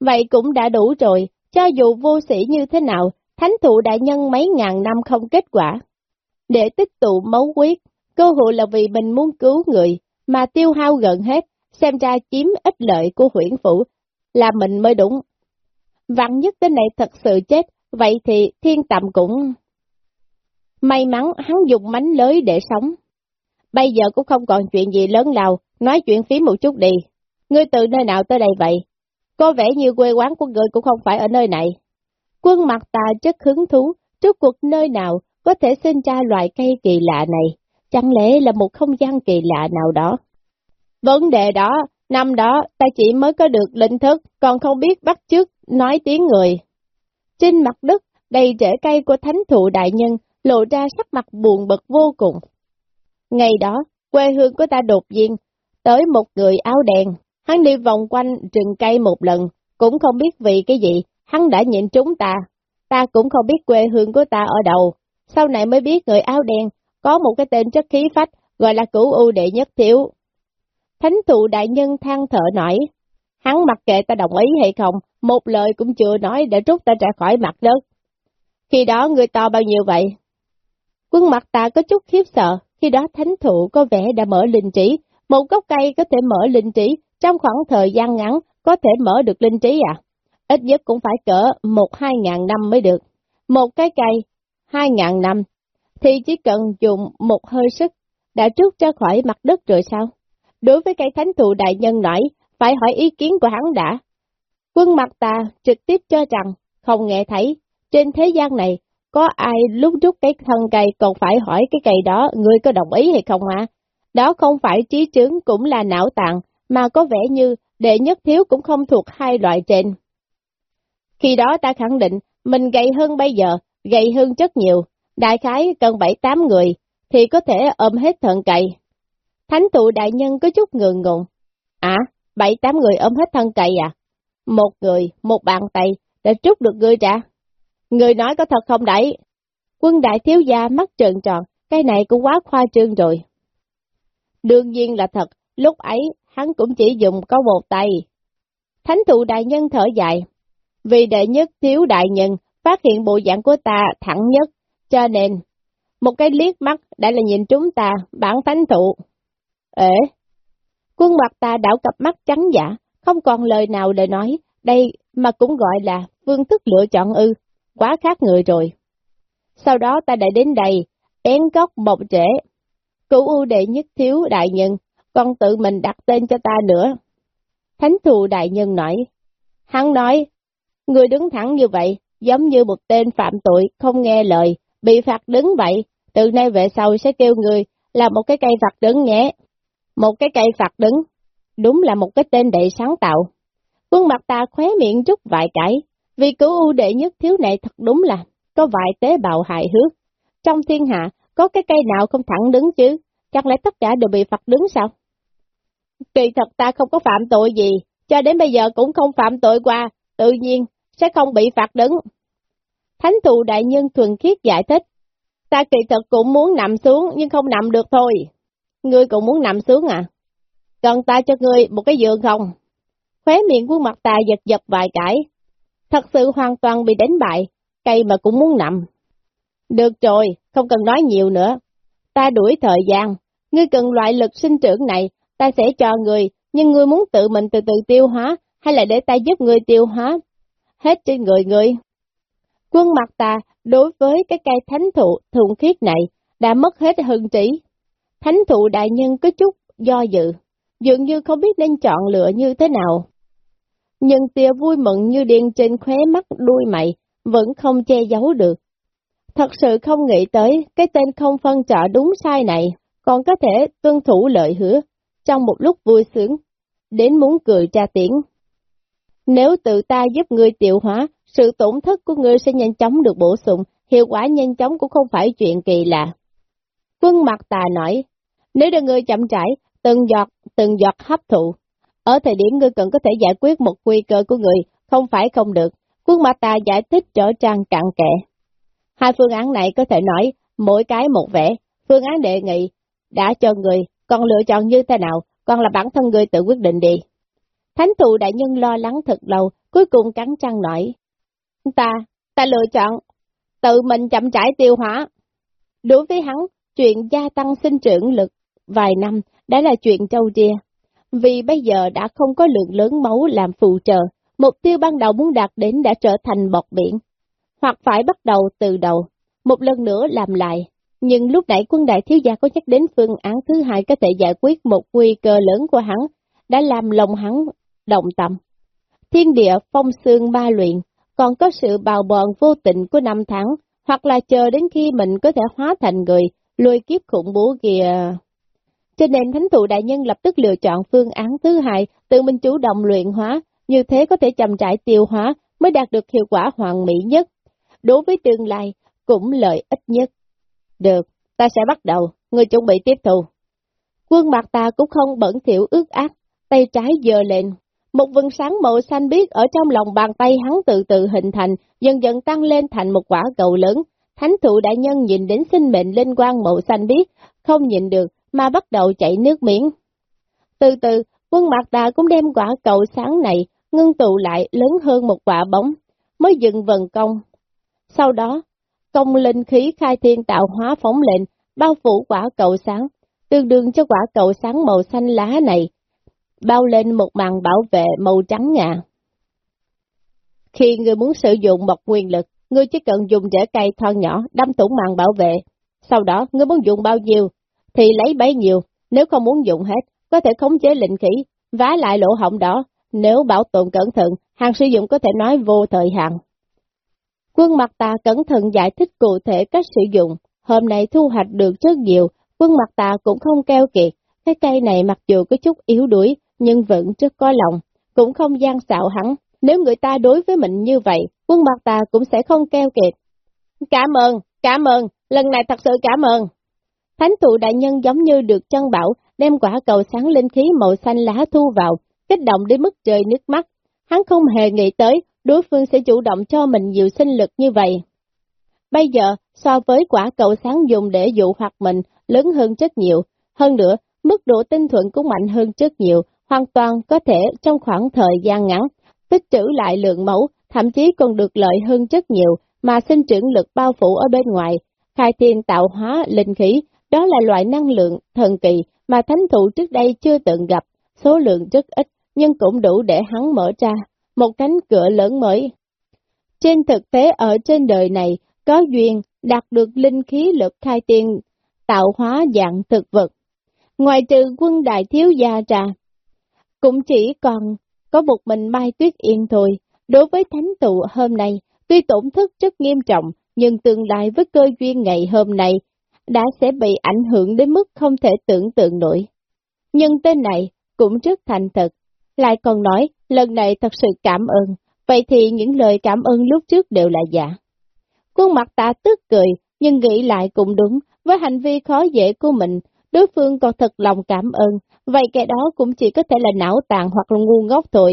Vậy cũng đã đủ rồi, cho dù vô sĩ như thế nào, thánh thụ đại nhân mấy ngàn năm không kết quả. Để tích tụ máu huyết, cơ hội là vì mình muốn cứu người, mà tiêu hao gần hết, xem ra chiếm ít lợi của huyện phủ, là mình mới đúng. Vạn nhất tên này thật sự chết, vậy thì thiên tạm cũng... May mắn hắn dùng mánh lới để sống. Bây giờ cũng không còn chuyện gì lớn lao, nói chuyện phí một chút đi. Ngươi từ nơi nào tới đây vậy? Có vẻ như quê quán của ngươi cũng không phải ở nơi này. Quân mặt ta chất hứng thú, trước cuộc nơi nào có thể sinh ra loài cây kỳ lạ này, chẳng lẽ là một không gian kỳ lạ nào đó? Vấn đề đó, năm đó ta chỉ mới có được linh thức, còn không biết bắt chước nói tiếng người. Trên mặt đất, đầy rễ cây của thánh thụ đại nhân lộ ra sắc mặt buồn bực vô cùng. Ngày đó, quê hương của ta đột nhiên, tới một người áo đen, hắn đi vòng quanh rừng cây một lần, cũng không biết vì cái gì, hắn đã nhịn trúng ta. Ta cũng không biết quê hương của ta ở đâu, sau này mới biết người áo đen có một cái tên rất khí phách, gọi là cửu ưu đệ nhất thiếu. Thánh thụ đại nhân than thở nổi, hắn mặc kệ ta đồng ý hay không, một lời cũng chưa nói để rút ta ra khỏi mặt đất. Khi đó người to bao nhiêu vậy? Quân mặt ta có chút khiếp sợ, khi đó thánh thụ có vẻ đã mở linh trí, một gốc cây có thể mở linh trí, trong khoảng thời gian ngắn có thể mở được linh trí à? Ít nhất cũng phải cỡ một hai ngàn năm mới được. Một cái cây, hai ngàn năm, thì chỉ cần dùng một hơi sức, đã trút ra khỏi mặt đất rồi sao? Đối với cây thánh thụ đại nhân nói phải hỏi ý kiến của hắn đã. Quân mặt ta trực tiếp cho rằng, không nghe thấy, trên thế gian này, có ai lúc rút cái thân cây còn phải hỏi cái cây đó người có đồng ý hay không à? Đó không phải trí chứng cũng là não tạng, mà có vẻ như đệ nhất thiếu cũng không thuộc hai loại trên. Khi đó ta khẳng định, mình gầy hơn bây giờ, gầy hơn rất nhiều, đại khái cần bảy tám người, thì có thể ôm hết thân cây. Thánh tụ đại nhân có chút ngượng ngùng. À, bảy tám người ôm hết thân cây à? Một người, một bàn tay, đã trút được người ra. Người nói có thật không đấy? Quân đại thiếu gia mắt trợn tròn, cái này cũng quá khoa trương rồi. Đương nhiên là thật, lúc ấy hắn cũng chỉ dùng có một tay. Thánh thụ đại nhân thở dài, vì đệ nhất thiếu đại nhân phát hiện bộ dạng của ta thẳng nhất, cho nên một cái liếc mắt đã là nhìn chúng ta, bản thánh thụ. Ế, quân mặt ta đảo cặp mắt trắng giả, không còn lời nào để nói, đây mà cũng gọi là phương thức lựa chọn ư quá khác người rồi. Sau đó ta đã đến đây, én góc một trễ. Cụ ưu đệ nhất thiếu đại nhân, con tự mình đặt tên cho ta nữa. Thánh thù đại nhân nói. Hắn nói, người đứng thẳng như vậy, giống như một tên phạm tội, không nghe lời, bị phạt đứng vậy, từ nay về sau sẽ kêu người là một cái cây phạt đứng nhé. Một cái cây phạt đứng, đúng là một cái tên đầy sáng tạo. Quân mặt ta khóe miệng rút vài cái, vì cứu ưu đệ nhất thiếu này thật đúng là có vài tế bào hại hước. Trong thiên hạ, có cái cây nào không thẳng đứng chứ? Chẳng lẽ tất cả đều bị phạt đứng sao? Kỳ thật ta không có phạm tội gì, cho đến bây giờ cũng không phạm tội qua, tự nhiên sẽ không bị phạt đứng. Thánh thù đại nhân thuần khiết giải thích, ta kỳ thật cũng muốn nằm xuống nhưng không nằm được thôi. Ngươi cũng muốn nằm xuống à? Cần ta cho ngươi một cái giường không? Khóe miệng quân mặt ta giật giật vài cãi, Thật sự hoàn toàn bị đánh bại, cây mà cũng muốn nằm. Được rồi, không cần nói nhiều nữa. Ta đuổi thời gian, ngươi cần loại lực sinh trưởng này, ta sẽ cho ngươi, nhưng ngươi muốn tự mình từ từ tiêu hóa, hay là để ta giúp ngươi tiêu hóa? Hết trên người ngươi. Quân mặt ta, đối với cái cây thánh thụ thuận khiết này, đã mất hết hưng trí. Thánh thụ đại nhân có chút do dự, dường như không biết nên chọn lựa như thế nào nhưng tia vui mừng như điên trên khóe mắt đuôi mày, vẫn không che giấu được. Thật sự không nghĩ tới cái tên không phân trợ đúng sai này, còn có thể tuân thủ lời hứa, trong một lúc vui sướng, đến muốn cười tra tiếng. Nếu tự ta giúp ngươi tiêu hóa, sự tổn thất của ngươi sẽ nhanh chóng được bổ sung, hiệu quả nhanh chóng cũng không phải chuyện kỳ lạ. Quân mặt tà nói, nếu để ngươi chậm trải, từng giọt, từng giọt hấp thụ, ở thời điểm ngươi cần có thể giải quyết một nguy cơ của người, không phải không được. Quân mặt ta giải thích trở trang cặn kệ. Hai phương án này có thể nói, mỗi cái một vẻ. Phương án đề nghị, đã cho người, còn lựa chọn như thế nào, còn là bản thân người tự quyết định đi. Thánh thù đại nhân lo lắng thật lâu, cuối cùng cắn răng nói. Ta, ta lựa chọn, tự mình chậm trải tiêu hóa. Đối với hắn, chuyện gia tăng sinh trưởng lực vài năm đã là chuyện trâu ria, vì bây giờ đã không có lượng lớn máu làm phụ trợ, mục tiêu ban đầu muốn đạt đến đã trở thành bọt biển. hoặc phải bắt đầu từ đầu, một lần nữa làm lại. Nhưng lúc nãy quân đại thiếu gia có nhắc đến phương án thứ hai có thể giải quyết một nguy cơ lớn của hắn, đã làm lòng hắn động tâm. Thiên địa phong xương ba luyện, còn có sự bào bòn vô tình của năm tháng, hoặc là chờ đến khi mình có thể hóa thành người, lùi kiếp khủng bố kìa. Cho nên thánh thụ đại nhân lập tức lựa chọn phương án thứ hai, tự mình chủ động luyện hóa, như thế có thể chậm trải tiêu hóa mới đạt được hiệu quả hoàn mỹ nhất. Đối với tương lai, cũng lợi ích nhất. Được, ta sẽ bắt đầu, người chuẩn bị tiếp thu. Quân mặt ta cũng không bẩn thiểu ước ác, tay trái dờ lên. Một vần sáng màu xanh biếc ở trong lòng bàn tay hắn từ từ hình thành, dần dần tăng lên thành một quả cầu lớn. Thánh thụ đại nhân nhìn đến sinh mệnh linh quang màu xanh biếc, không nhìn được, mà bắt đầu chảy nước miếng. Từ từ, quân mặt đà cũng đem quả cầu sáng này ngưng tụ lại lớn hơn một quả bóng, mới dừng vần công. Sau đó, công linh khí khai thiên tạo hóa phóng lệnh, bao phủ quả cầu sáng, tương đương cho quả cầu sáng màu xanh lá này, bao lên một màn bảo vệ màu trắng ngà. Khi người muốn sử dụng một nguyên lực, người chỉ cần dùng rễ cây thon nhỏ đâm thủng màn bảo vệ. Sau đó, người muốn dùng bao nhiêu, thì lấy bấy nhiêu, nếu không muốn dùng hết, có thể khống chế linh khí, vá lại lỗ hổng đó, nếu bảo tồn cẩn thận, hàng sử dụng có thể nói vô thời hạn. Quân mặt ta cẩn thận giải thích cụ thể cách sử dụng, hôm nay thu hoạch được rất nhiều, quân mặt ta cũng không keo kiệt, cái cây này mặc dù có chút yếu đuối, nhưng vẫn rất có lòng, cũng không gian xạo hắn. Nếu người ta đối với mình như vậy, quân mặt ta cũng sẽ không keo kiệt. Cảm ơn, cảm ơn, lần này thật sự cảm ơn. Thánh tụ đại nhân giống như được chân bảo, đem quả cầu sáng linh khí màu xanh lá thu vào, kích động đến mức trời nước mắt. Hắn không hề nghĩ tới, đối phương sẽ chủ động cho mình nhiều sinh lực như vậy. Bây giờ, so với quả cầu sáng dùng để dụ hoặc mình, lớn hơn rất nhiều. Hơn nữa, mức độ tinh thuận cũng mạnh hơn rất nhiều, hoàn toàn có thể trong khoảng thời gian ngắn, tích trữ lại lượng mẫu, thậm chí còn được lợi hơn rất nhiều, mà sinh trưởng lực bao phủ ở bên ngoài, khai thiên tạo hóa linh khí, đó là loại năng lượng thần kỳ mà thánh thụ trước đây chưa từng gặp, số lượng rất ít, nhưng cũng đủ để hắn mở ra một cánh cửa lớn mới. Trên thực tế ở trên đời này, có duyên đạt được linh khí lực khai tiên, tạo hóa dạng thực vật. Ngoài trừ quân đại thiếu gia ra, cũng chỉ còn có một mình Mai Tuyết Yên thôi. Đối với thánh tụ hôm nay, tuy tổn thất rất nghiêm trọng, nhưng tương lai với cơ duyên ngày hôm nay đã sẽ bị ảnh hưởng đến mức không thể tưởng tượng nổi. Nhưng tên này cũng rất thành thật, lại còn nói lần này thật sự cảm ơn, vậy thì những lời cảm ơn lúc trước đều là giả. Khuôn mặt ta tức cười, nhưng nghĩ lại cũng đúng, với hành vi khó dễ của mình, đối phương còn thật lòng cảm ơn, vậy kẻ đó cũng chỉ có thể là não tàn hoặc là ngu ngốc thôi.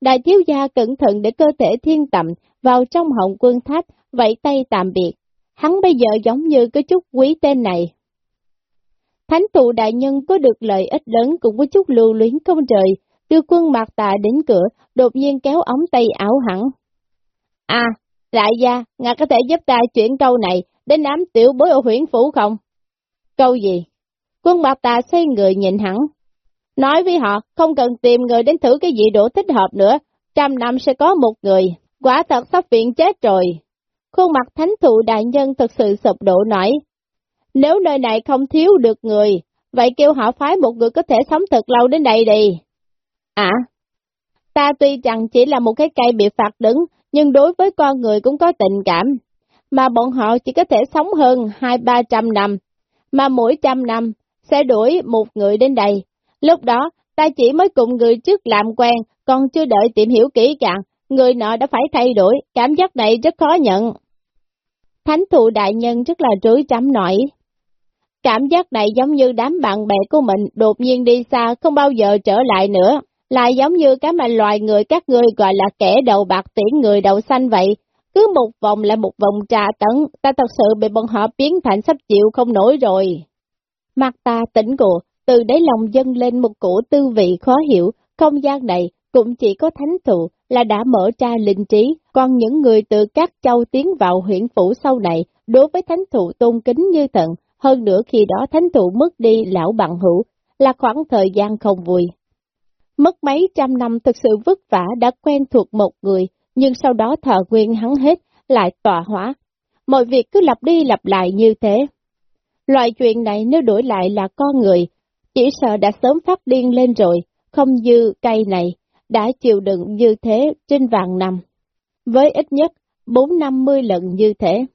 Đại thiếu gia cẩn thận để cơ thể thiên tầm vào trong họng quân tháp vậy tay tạm biệt. Hắn bây giờ giống như cái chút quý tên này. Thánh tụ đại nhân có được lợi ích lớn cũng có chút lưu luyến không trời, đưa quân mặt tà đến cửa, đột nhiên kéo ống tay áo hẳn. À, đại gia, ngài có thể giúp ta chuyển câu này đến ám tiểu bối ở huyện phủ không? Câu gì? Quân mặt tà xoay người nhìn hẳn. Nói với họ, không cần tìm người đến thử cái gì đủ thích hợp nữa, trăm năm sẽ có một người, quả thật sắp viện chết rồi. Khuôn mặt thánh thụ đại nhân thật sự sụp đổ nổi. Nếu nơi này không thiếu được người, vậy kêu họ phái một người có thể sống thật lâu đến đây đi. À, ta tuy chẳng chỉ là một cái cây bị phạt đứng, nhưng đối với con người cũng có tình cảm, mà bọn họ chỉ có thể sống hơn hai ba trăm năm, mà mỗi trăm năm sẽ đuổi một người đến đây. Lúc đó, ta chỉ mới cùng người trước làm quen, còn chưa đợi tìm hiểu kỹ càng, người nọ đã phải thay đổi, cảm giác này rất khó nhận. Thánh thụ đại nhân rất là rối trắm nổi. Cảm giác này giống như đám bạn bè của mình đột nhiên đi xa không bao giờ trở lại nữa, lại giống như cái mà loài người các ngươi gọi là kẻ đầu bạc tiễn người đầu xanh vậy. Cứ một vòng là một vòng trà tấn, ta thật sự bị bọn họ biến thành sắp chịu không nổi rồi. Mặt ta tỉnh ngộ, từ đáy lòng dâng lên một cổ tư vị khó hiểu, không gian này cũng chỉ có thánh thụ là đã mở ra linh trí, còn những người từ các châu tiến vào huyện phủ sau này, đối với thánh thụ tôn kính như tận, hơn nữa khi đó thánh thụ mất đi lão bằng hữu, là khoảng thời gian không vui. Mất mấy trăm năm thực sự vất vả đã quen thuộc một người, nhưng sau đó thờ nguyên hắn hết, lại tỏa hóa. Mọi việc cứ lặp đi lặp lại như thế. Loại chuyện này nếu đổi lại là con người, chỉ sợ đã sớm phát điên lên rồi, không dư cây này, đã chịu đựng như thế trên vạn năm. Với ít nhất bốn năm mươi lần như thế.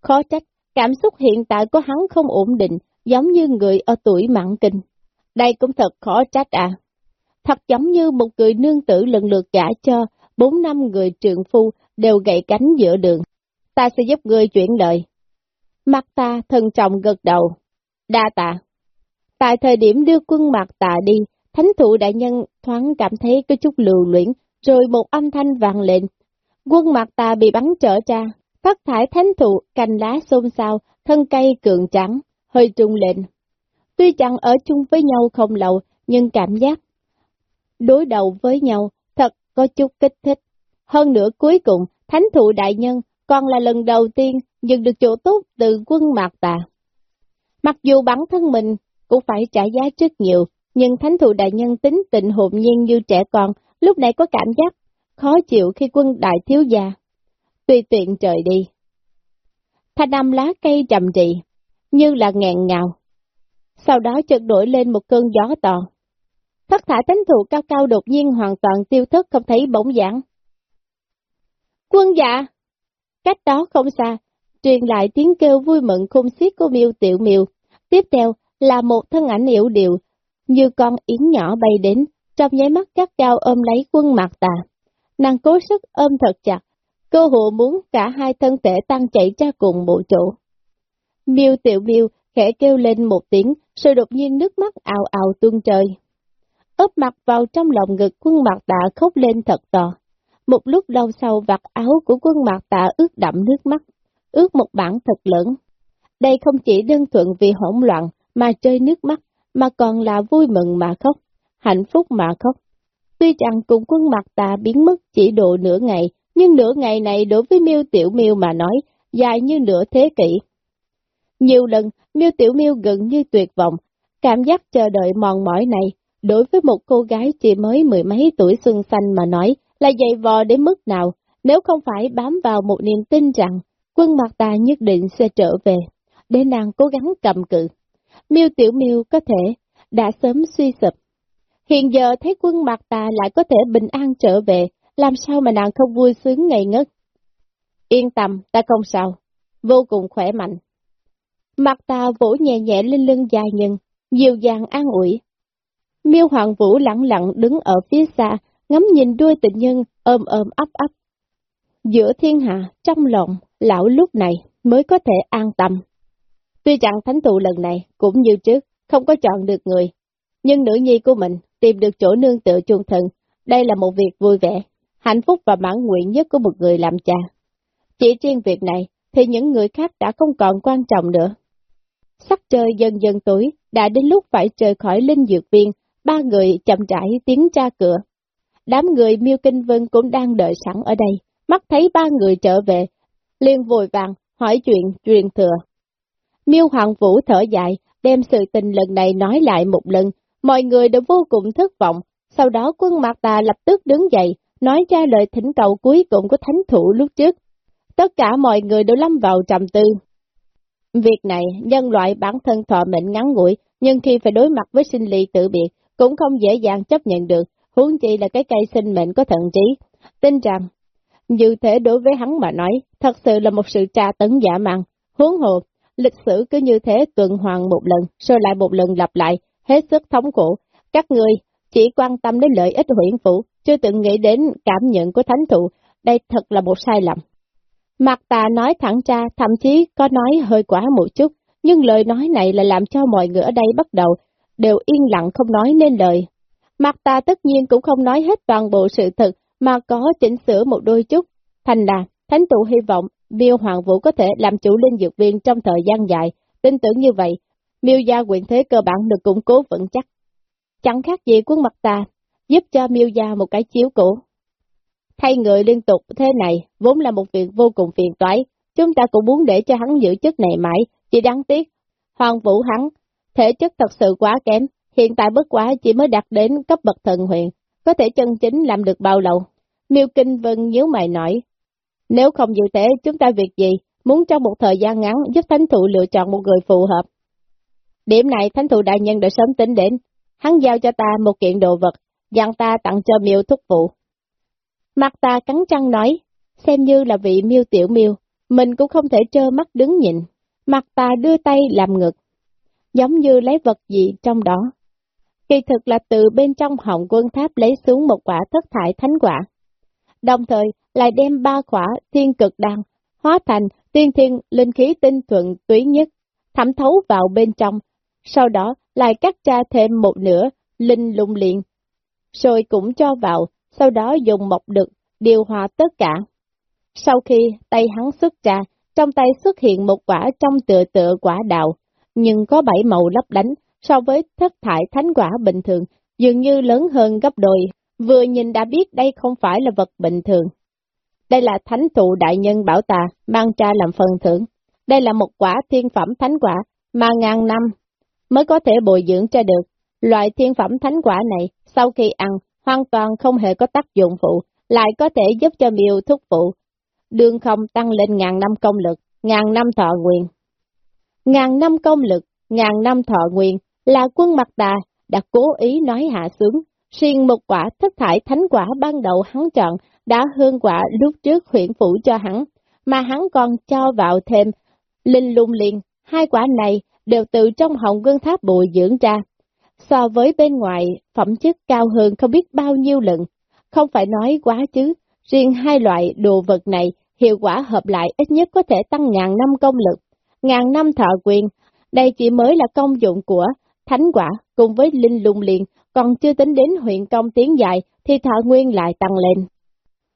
Khó trách, cảm xúc hiện tại của hắn không ổn định, giống như người ở tuổi mặn kinh. Đây cũng thật khó trách à. Thật giống như một người nương tử lần lượt gả cho bốn năm người trượng phu đều gậy cánh giữa đường. Ta sẽ giúp người chuyển lời. Mặt ta thân trọng gật đầu. Đa tạ. Tại thời điểm đưa quân mặt tạ đi, thánh thụ đại nhân thoáng cảm thấy có chút lưu luyện, rồi một âm thanh vang lên. Quân mặt ta bị bắn trở ra, phát thải thánh thụ, cành lá xôn xao, thân cây cường trắng, hơi trung lên. Tuy chẳng ở chung với nhau không lâu, nhưng cảm giác đối đầu với nhau thật có chút kích thích. Hơn nữa cuối cùng, thánh thụ đại nhân còn là lần đầu tiên nhận được chỗ tốt từ quân mạc tà. Mặc dù bản thân mình cũng phải trả giá rất nhiều, nhưng thánh thụ đại nhân tính tình hồn nhiên như trẻ con, lúc này có cảm giác khó chịu khi quân đại thiếu gia. Tùy tiện trời đi. Thanh âm lá cây trầm trị, như là nghẹn ngào. Sau đó chợt đổi lên một cơn gió to. Thất thải thánh thụ cao cao đột nhiên hoàn toàn tiêu thất không thấy bóng dáng. Quân dạ! Cách đó không xa, truyền lại tiếng kêu vui mừng khung xiết của miêu tiểu miêu. Tiếp theo là một thân ảnh yếu điệu, như con yến nhỏ bay đến, trong nháy mắt cắt cao ôm lấy quân mặt tà. Nàng cố sức ôm thật chặt, cơ hộ muốn cả hai thân thể tăng chạy ra cùng bộ chỗ. Miêu tiểu miêu khẽ kêu lên một tiếng, rồi đột nhiên nước mắt ào ào tuôn trời. Ướp mặt vào trong lòng ngực quân mặt tạ khóc lên thật to. Một lúc lâu sau vạt áo của quân mặt tạ ướt đậm nước mắt, ướt một bản thật lớn. Đây không chỉ đơn thuần vì hỗn loạn mà chơi nước mắt, mà còn là vui mừng mà khóc, hạnh phúc mà khóc. Tuy rằng cùng quân mặt ta biến mất chỉ độ nửa ngày, nhưng nửa ngày này đối với miêu tiểu miêu mà nói, dài như nửa thế kỷ. Nhiều lần, miêu tiểu miêu gần như tuyệt vọng, cảm giác chờ đợi mòn mỏi này, đối với một cô gái chỉ mới mười mấy tuổi xuân xanh mà nói, là dày vò đến mức nào, nếu không phải bám vào một niềm tin rằng quân mặt ta nhất định sẽ trở về, để nàng cố gắng cầm cự. Miêu Tiểu Miêu có thể đã sớm suy sụp. Hiện giờ thấy quân mặt ta lại có thể bình an trở về, làm sao mà nàng không vui sướng ngây ngất. Yên tâm, ta không sao, vô cùng khỏe mạnh. Mặt ta vỗ nhẹ nhẹ lên lưng dài nhân, dịu dàng an ủi. Miêu Hoàng Vũ lặng lặng đứng ở phía xa, ngắm nhìn đuôi tình nhân ôm ôm ấp ấp. Giữa thiên hạ, trong lòng, lão lúc này mới có thể an tâm. Tuy chẳng thánh tụ lần này cũng như trước, không có chọn được người, nhưng nữ nhi của mình tìm được chỗ nương tựa chuông thần, đây là một việc vui vẻ, hạnh phúc và mãn nguyện nhất của một người làm cha. Chỉ riêng việc này, thì những người khác đã không còn quan trọng nữa. Sắc trời dần dần tối, đã đến lúc phải rời khỏi linh dược viên, ba người chậm rãi tiến ra cửa. Đám người miêu kinh vân cũng đang đợi sẵn ở đây, mắt thấy ba người trở về, liền vội vàng hỏi chuyện truyền thừa. Miêu Hoàng Vũ thở dài, đem sự tình lần này nói lại một lần, mọi người đều vô cùng thất vọng, sau đó quân Mạc Tà lập tức đứng dậy, nói ra lời thỉnh cầu cuối cùng của thánh thủ lúc trước. Tất cả mọi người đều lâm vào trầm tư. Việc này, nhân loại bản thân thọ mệnh ngắn ngủi, nhưng khi phải đối mặt với sinh ly tự biệt, cũng không dễ dàng chấp nhận được, huống chi là cái cây sinh mệnh có thận trí. Tin rằng, như thế đối với hắn mà nói, thật sự là một sự tra tấn giả mang. Huống hồ, lịch sử cứ như thế tuần hoàn một lần, rồi lại một lần lặp lại, hết sức thống khổ. Các người chỉ quan tâm đến lợi ích huyện phủ, chưa từng nghĩ đến cảm nhận của thánh thụ, đây thật là một sai lầm. Mặt tà nói thẳng ra, thậm chí có nói hơi quá một chút, nhưng lời nói này là làm cho mọi người ở đây bắt đầu, đều yên lặng không nói nên lời. Mặt tà tất nhiên cũng không nói hết toàn bộ sự thật, mà có chỉnh sửa một đôi chút. Thành là, thánh tụ hy vọng Miêu Hoàng Vũ có thể làm chủ linh dược viên trong thời gian dài, tin tưởng như vậy, Miêu gia quyền thế cơ bản được củng cố vững chắc. Chẳng khác gì quân mặt ta, giúp cho Miêu gia một cái chiếu cổ. Thay người liên tục thế này, vốn là một việc vô cùng phiền toái, chúng ta cũng muốn để cho hắn giữ chức này mãi, chỉ đáng tiếc. Hoàng Vũ hắn, thể chất thật sự quá kém, hiện tại bất quá chỉ mới đạt đến cấp bậc thần huyền, có thể chân chính làm được bao lâu. Miêu Kinh Vân nhíu mày nói, nếu không như thế, chúng ta việc gì, muốn trong một thời gian ngắn giúp thánh thụ lựa chọn một người phù hợp. Điểm này thánh thụ đại nhân đã sớm tính đến, hắn giao cho ta một kiện đồ vật, dặn ta tặng cho miêu thúc phụ Mặt ta cắn răng nói, xem như là vị miêu tiểu miêu, mình cũng không thể trơ mắt đứng nhìn. Mặt ta đưa tay làm ngực, giống như lấy vật gì trong đó. Kỳ thực là từ bên trong họng quân tháp lấy xuống một quả thất thải thánh quả. Đồng thời lại đem ba quả thiên cực đan hóa thành tiên thiên linh khí tinh thuận túy nhất, thẩm thấu vào bên trong, sau đó lại cắt ra thêm một nửa linh lung liền, rồi cũng cho vào, sau đó dùng mộc đực điều hòa tất cả. Sau khi tay hắn xuất ra, trong tay xuất hiện một quả trong tựa tựa quả đạo, nhưng có bảy màu lấp lánh, so với thất thải thánh quả bình thường, dường như lớn hơn gấp đôi, vừa nhìn đã biết đây không phải là vật bình thường. Đây là thánh thụ đại nhân bảo tà, mang ra làm phần thưởng. Đây là một quả thiên phẩm thánh quả, mà ngàn năm mới có thể bồi dưỡng cho được. Loại thiên phẩm thánh quả này, sau khi ăn, hoàn toàn không hề có tác dụng phụ, lại có thể giúp cho miêu thúc phụ. Đường không tăng lên ngàn năm công lực, ngàn năm thọ nguyện. Ngàn năm công lực, ngàn năm thọ nguyện là quân mặt tà đã cố ý nói hạ xuống, riêng một quả thất thải thánh quả ban đầu hắn chọn đã hơn quả lúc trước huyện phủ cho hắn, mà hắn còn cho vào thêm linh lung liền, hai quả này đều từ trong hồng gương tháp bồi dưỡng ra. So với bên ngoài, phẩm chất cao hơn không biết bao nhiêu lần, không phải nói quá chứ, riêng hai loại đồ vật này, hiệu quả hợp lại ít nhất có thể tăng ngàn năm công lực, ngàn năm thọ quyền, đây chỉ mới là công dụng của thánh quả cùng với linh lung liền, còn chưa tính đến huyện công tiến dài thì thọ nguyên lại tăng lên.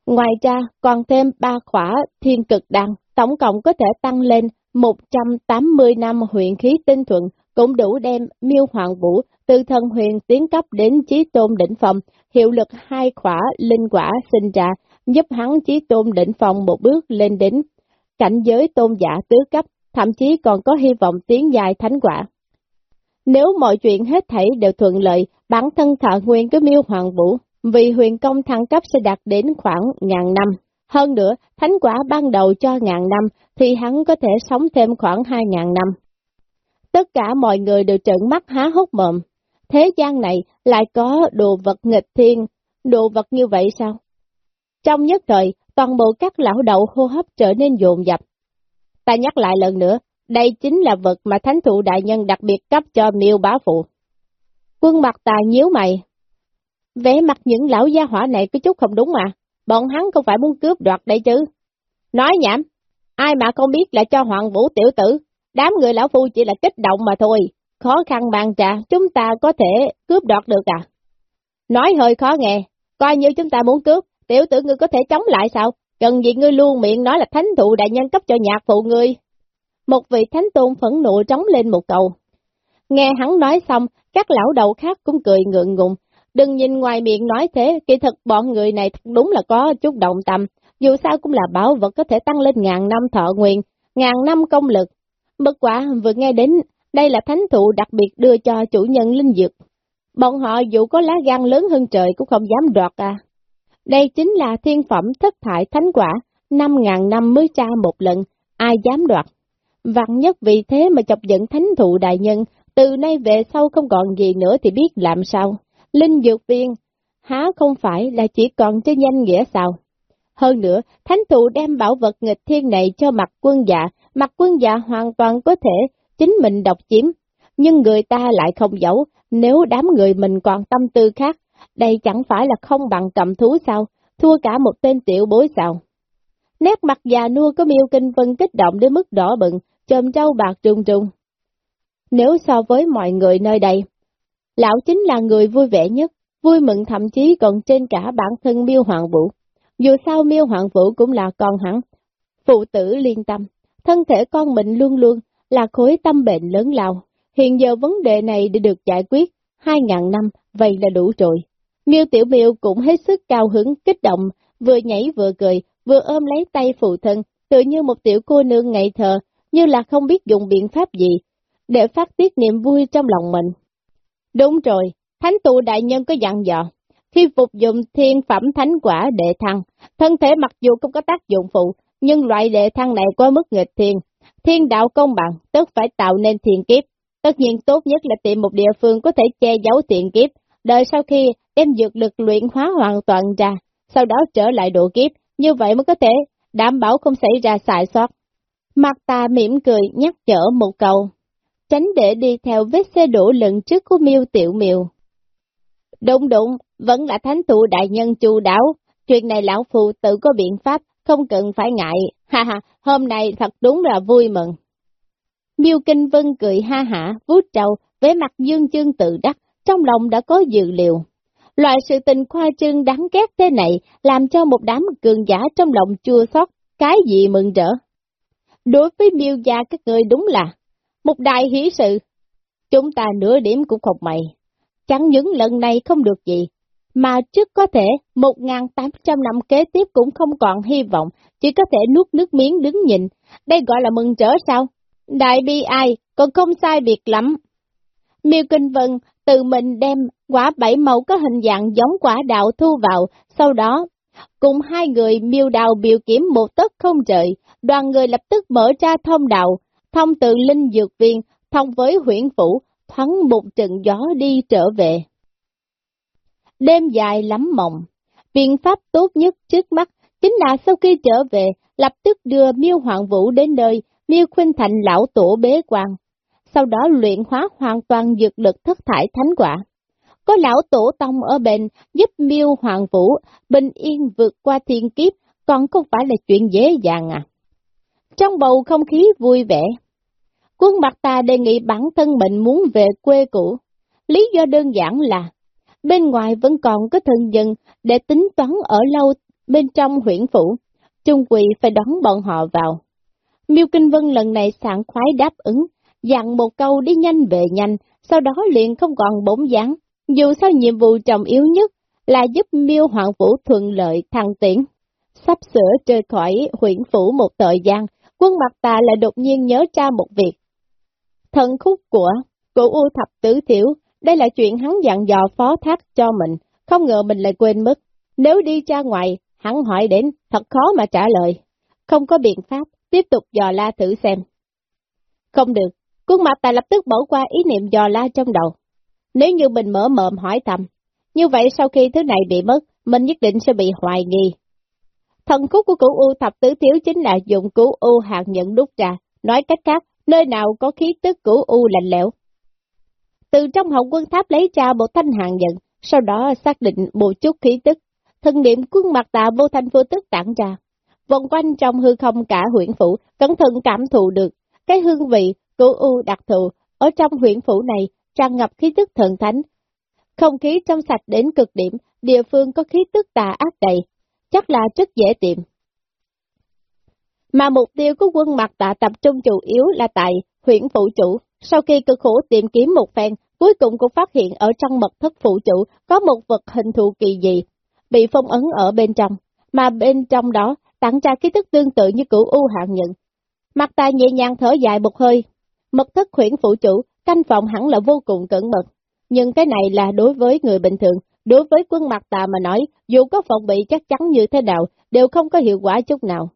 Ngoài ra, còn thêm ba khỏa thiên cực đan, tổng cộng có thể tăng lên 180 năm huyện khí tinh thuận, cũng đủ đem miêu hoàng vũ từ thần huyền tiến cấp đến trí tôn đỉnh phòng, hiệu lực hai khỏa linh quả sinh ra, giúp hắn trí tôn đỉnh phòng một bước lên đến cảnh giới tôn giả tứ cấp, thậm chí còn có hy vọng tiến dài thánh quả. Nếu mọi chuyện hết thảy đều thuận lợi, bản thân thọ nguyên của miêu hoàng vũ, vì huyền công thăng cấp sẽ đạt đến khoảng ngàn năm. Hơn nữa, thánh quả ban đầu cho ngàn năm, thì hắn có thể sống thêm khoảng hai ngàn năm. Tất cả mọi người đều trợn mắt há hốc mồm. Thế gian này lại có đồ vật nghịch thiên, đồ vật như vậy sao? Trong nhất thời, toàn bộ các lão đậu hô hấp trở nên dồn dập. Ta nhắc lại lần nữa, đây chính là vật mà thánh thụ đại nhân đặc biệt cấp cho miêu bá phụ. Quân mặt tà nhíu mày. Vẽ mặt những lão gia hỏa này có chút không đúng mà, bọn hắn không phải muốn cướp đoạt đây chứ. Nói nhảm, ai mà không biết là cho hoàng vũ tiểu tử, đám người lão phu chỉ là kích động mà thôi, khó khăn bàn trà, chúng ta có thể cướp đoạt được à? Nói hơi khó nghe, coi như chúng ta muốn cướp, tiểu tử ngươi có thể chống lại sao? Cần gì ngươi luôn miệng nói là thánh thụ đại nhân cấp cho nhạc phụ ngươi. Một vị thánh tôn phẫn nộ trống lên một cầu. Nghe hắn nói xong, các lão đầu khác cũng cười ngượng ngùng. Đừng nhìn ngoài miệng nói thế, kỳ thực bọn người này thật đúng là có chút động tâm. Dù sao cũng là bảo vật có thể tăng lên ngàn năm thọ nguyện, ngàn năm công lực. Bất quả vừa nghe đến, đây là thánh thụ đặc biệt đưa cho chủ nhân linh dược. Bọn họ dù có lá gan lớn hơn trời cũng không dám đoạt à. Đây chính là thiên phẩm thất thải thánh quả, năm ngàn năm mới tra một lần, ai dám đoạt vạn nhất vì thế mà chọc giận thánh thụ đại nhân, từ nay về sau không còn gì nữa thì biết làm sao. Linh dược viên, há không phải là chỉ còn cho danh nghĩa sao? Hơn nữa, thánh thụ đem bảo vật nghịch thiên này cho mặt quân dạ, mặt quân dạ hoàn toàn có thể chính mình độc chiếm, nhưng người ta lại không giấu, nếu đám người mình còn tâm tư khác, đây chẳng phải là không bằng cầm thú sao, thua cả một tên tiểu bối sao. Nét mặt già nua có miêu kinh vân kích động đến mức đỏ bừng, chôm trâu bạc trùng trùng. Nếu so với mọi người nơi đây, lão chính là người vui vẻ nhất, vui mừng thậm chí còn trên cả bản thân miêu hoàng vũ. Dù sao miêu hoàng vũ cũng là con hắn, phụ tử liên tâm, thân thể con mình luôn luôn là khối tâm bệnh lớn lao. Hiện giờ vấn đề này đã được giải quyết, hai ngàn năm, vậy là đủ rồi. Miêu Tiểu Miêu cũng hết sức cao hứng, kích động, vừa nhảy vừa cười, vừa ôm lấy tay phụ thân, tự như một tiểu cô nương ngây thờ, như là không biết dùng biện pháp gì, để phát tiết niềm vui trong lòng mình. Đúng rồi, thánh tụ đại nhân có dặn dò, khi phục dụng thiên phẩm thánh quả đệ thăng, thân thể mặc dù không có tác dụng phụ, nhưng loại đệ thăng này quá mức nghịch thiên. Thiên đạo công bằng, tức phải tạo nên thiền kiếp. Tất nhiên tốt nhất là tìm một địa phương có thể che giấu thiền kiếp, đợi sau khi đem dược lực luyện hóa hoàn toàn ra, sau đó trở lại độ kiếp, như vậy mới có thể đảm bảo không xảy ra sai sót. Mặt ta mỉm cười nhắc nhở một câu, tránh để đi theo vết xe đổ lần trước của miêu tiểu miêu. Đúng đúng, vẫn là thánh thụ đại nhân chu đáo, chuyện này lão phù tự có biện pháp, không cần phải ngại, ha ha, hôm nay thật đúng là vui mừng. Miêu Kinh Vân cười ha hả, vút trầu, vẻ mặt dương chương tự đắc, trong lòng đã có dự liệu. Loại sự tình khoa trương đáng ghét thế này làm cho một đám cường giả trong lòng chua xót, cái gì mừng rỡ. Đối với miêu gia các người đúng là một đại hỷ sự. Chúng ta nửa điểm cũng không mày. Chẳng những lần này không được gì, mà trước có thể 1.800 năm kế tiếp cũng không còn hy vọng, chỉ có thể nuốt nước miếng đứng nhìn. Đây gọi là mừng trở sao? Đại bi ai, còn không sai biệt lắm. Miêu Kinh Vân tự mình đem quả bảy màu có hình dạng giống quả đạo thu vào, sau đó cùng hai người miêu đào biểu kiểm một tấc không trời, đoàn người lập tức mở ra thông đạo, thông từ linh dược viên, thông với huyện phủ, thoáng một trận gió đi trở về. Đêm dài lắm mộng, biện pháp tốt nhất trước mắt chính là sau khi trở về, lập tức đưa miêu hoàng vũ đến nơi, miêu khuynh thành lão tổ bế quan, sau đó luyện hóa hoàn toàn dược lực thất thải thánh quả. Có lão tổ tông ở bên giúp miêu hoàng vũ bình yên vượt qua thiên kiếp, còn không phải là chuyện dễ dàng à. Trong bầu không khí vui vẻ, quân mặt ta đề nghị bản thân mình muốn về quê cũ. Lý do đơn giản là, bên ngoài vẫn còn có thân dân để tính toán ở lâu bên trong huyện phủ, trung quỳ phải đón bọn họ vào. Miêu Kinh Vân lần này sảng khoái đáp ứng, dặn một câu đi nhanh về nhanh, sau đó liền không còn bổn dáng. Dù sao nhiệm vụ trọng yếu nhất là giúp miêu hoàng phủ thuận lợi thăng tiến. Sắp sửa rời khỏi huyện phủ một thời gian, quân mặt tà lại đột nhiên nhớ ra một việc. Thần khúc của cụ U Thập Tứ Thiểu, đây là chuyện hắn dặn dò phó thác cho mình, không ngờ mình lại quên mất. Nếu đi ra ngoài, hắn hỏi đến, thật khó mà trả lời. Không có biện pháp, tiếp tục dò la thử xem. Không được, Quân mặt tà lập tức bỏ qua ý niệm dò la trong đầu. Nếu như mình mở mồm hỏi thầm, như vậy sau khi thứ này bị mất, mình nhất định sẽ bị hoài nghi. Thần khúc của cửu U thập tứ thiếu chính là dụng cửu U hạt nhận đúc ra, nói cách khác, nơi nào có khí tức cửu U lạnh lẽo. Từ trong hồng quân tháp lấy ra một thanh hàng nhận, sau đó xác định một chút khí tức, thân niệm quân mặt tà vô thanh vô tức tản ra. Vòng quanh trong hư không cả huyện phủ, cẩn thận cảm thụ được, cái hương vị Cửu U đặc thù, ở trong huyện phủ này tràn ngập khí tức thần thánh. Không khí trong sạch đến cực điểm, địa phương có khí tức tà ác đầy, chắc là rất dễ tìm. Mà mục tiêu của quân mặt tạ tập trung chủ yếu là tại huyện phụ chủ. Sau khi cực khổ tìm kiếm một phen, cuối cùng cũng phát hiện ở trong mật thất phụ chủ có một vật hình thù kỳ dị, bị phong ấn ở bên trong, mà bên trong đó tặng ra khí tức tương tự như cửu u hạng nhận. Mặt ta nhẹ nhàng thở dài một hơi, Mật thất huyện phụ chủ, canh phòng hẳn là vô cùng cẩn mật. Nhưng cái này là đối với người bình thường, đối với quân mặt tà mà nói, dù có phòng bị chắc chắn như thế nào, đều không có hiệu quả chút nào.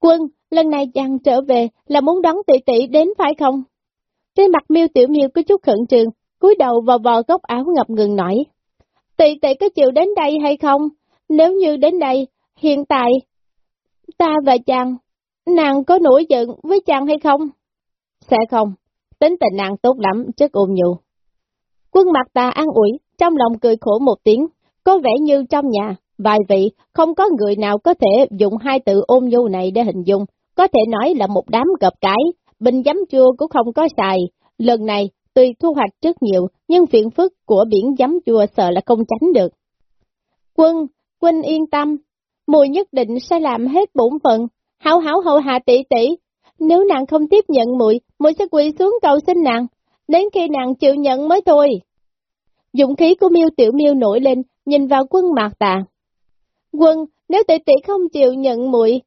Quân, lần này chàng trở về là muốn đón tỷ tỷ đến phải không? Trên mặt miêu tiểu miêu có chút khẩn trương, cúi đầu vào vò góc áo ngập ngừng nói. Tỷ tỷ có chịu đến đây hay không? Nếu như đến đây, hiện tại, ta và chàng, nàng có nổi giận với chàng hay không? Sẽ không, tính tình nàng tốt lắm, chất ôm nhu. Quân mặt ta an ủi, trong lòng cười khổ một tiếng, có vẻ như trong nhà, vài vị, không có người nào có thể dùng hai từ ôm nhu này để hình dung, có thể nói là một đám gập cái, bình giấm chua cũng không có xài. Lần này, tuy thu hoạch rất nhiều, nhưng phiền phức của biển giấm chua sợ là không tránh được. Quân, quân yên tâm, mùi nhất định sẽ làm hết bổn phận, hảo hảo hậu hạ tỷ tỷ, nếu nàng không tiếp nhận muội, muội sẽ quỳ xuống cầu xin nàng, đến khi nàng chịu nhận mới thôi. Dụng khí của miêu tiểu miêu nổi lên, nhìn vào quân mạc tà. Quân, nếu tỷ tỷ không chịu nhận muội,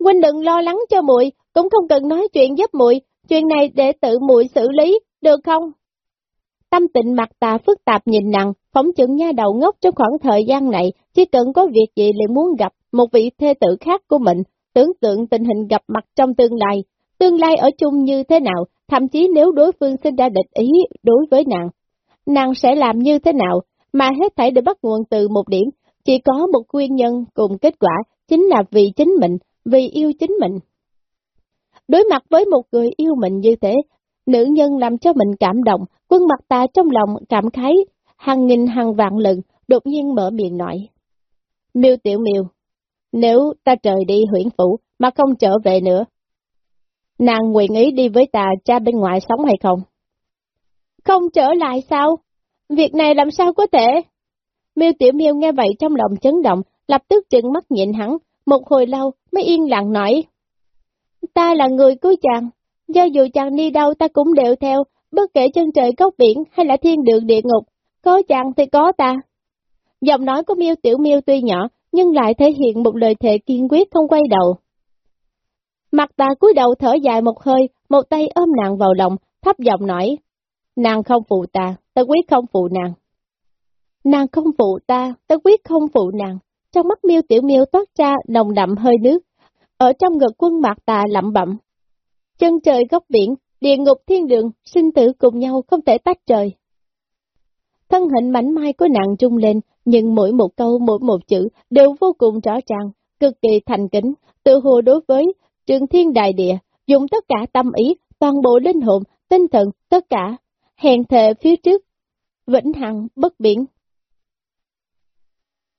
huynh đừng lo lắng cho muội, cũng không cần nói chuyện giúp muội, chuyện này để tự muội xử lý, được không? Tâm tịnh mặt tà phức tạp nhìn nặng, phóng chừng nha đầu ngốc trong khoảng thời gian này, chỉ cần có việc gì liền muốn gặp một vị thê tử khác của mình, tưởng tượng tình hình gặp mặt trong tương lai, tương lai ở chung như thế nào, thậm chí nếu đối phương sinh ra địch ý đối với nàng, nàng sẽ làm như thế nào, mà hết thảy đều bắt nguồn từ một điểm, chỉ có một nguyên nhân cùng kết quả, chính là vì chính mình, vì yêu chính mình. Đối mặt với một người yêu mình như thế, nữ nhân làm cho mình cảm động, quân mặt ta trong lòng cảm khái, hàng nghìn hàng vạn lần, đột nhiên mở miệng nói. Miêu tiểu miêu, nếu ta trời đi huyện phủ mà không trở về nữa, nàng nguyện ý đi với ta cha bên ngoài sống hay không? Không trở lại sao? Việc này làm sao có thể? Miêu Tiểu Miêu nghe vậy trong lòng chấn động, lập tức trừng mắt nhịn hắn, một hồi lâu mới yên lặng nói. Ta là người cứu chàng, do dù chàng đi đâu ta cũng đều theo, bất kể chân trời góc biển hay là thiên đường địa ngục, có chàng thì có ta. Giọng nói của Miêu Tiểu Miêu tuy nhỏ, nhưng lại thể hiện một lời thề kiên quyết không quay đầu. Mặt ta cúi đầu thở dài một hơi, một tay ôm nàng vào lòng, thấp giọng nói, nàng không phụ ta, ta quyết không phụ nàng. Nàng không phụ ta, ta quyết không phụ nàng. Trong mắt miêu tiểu miêu toát ra nồng đậm hơi nước, ở trong ngực quân mặt tà lẩm bẩm. Chân trời góc biển, địa ngục thiên đường, sinh tử cùng nhau không thể tách trời. Thân hình mảnh mai của nàng trung lên, nhưng mỗi một câu mỗi một chữ đều vô cùng rõ ràng, cực kỳ thành kính, tự hồ đối với trường thiên đại địa, dùng tất cả tâm ý, toàn bộ linh hồn, tinh thần, tất cả, hèn thề phía trước, vĩnh hằng, bất biển,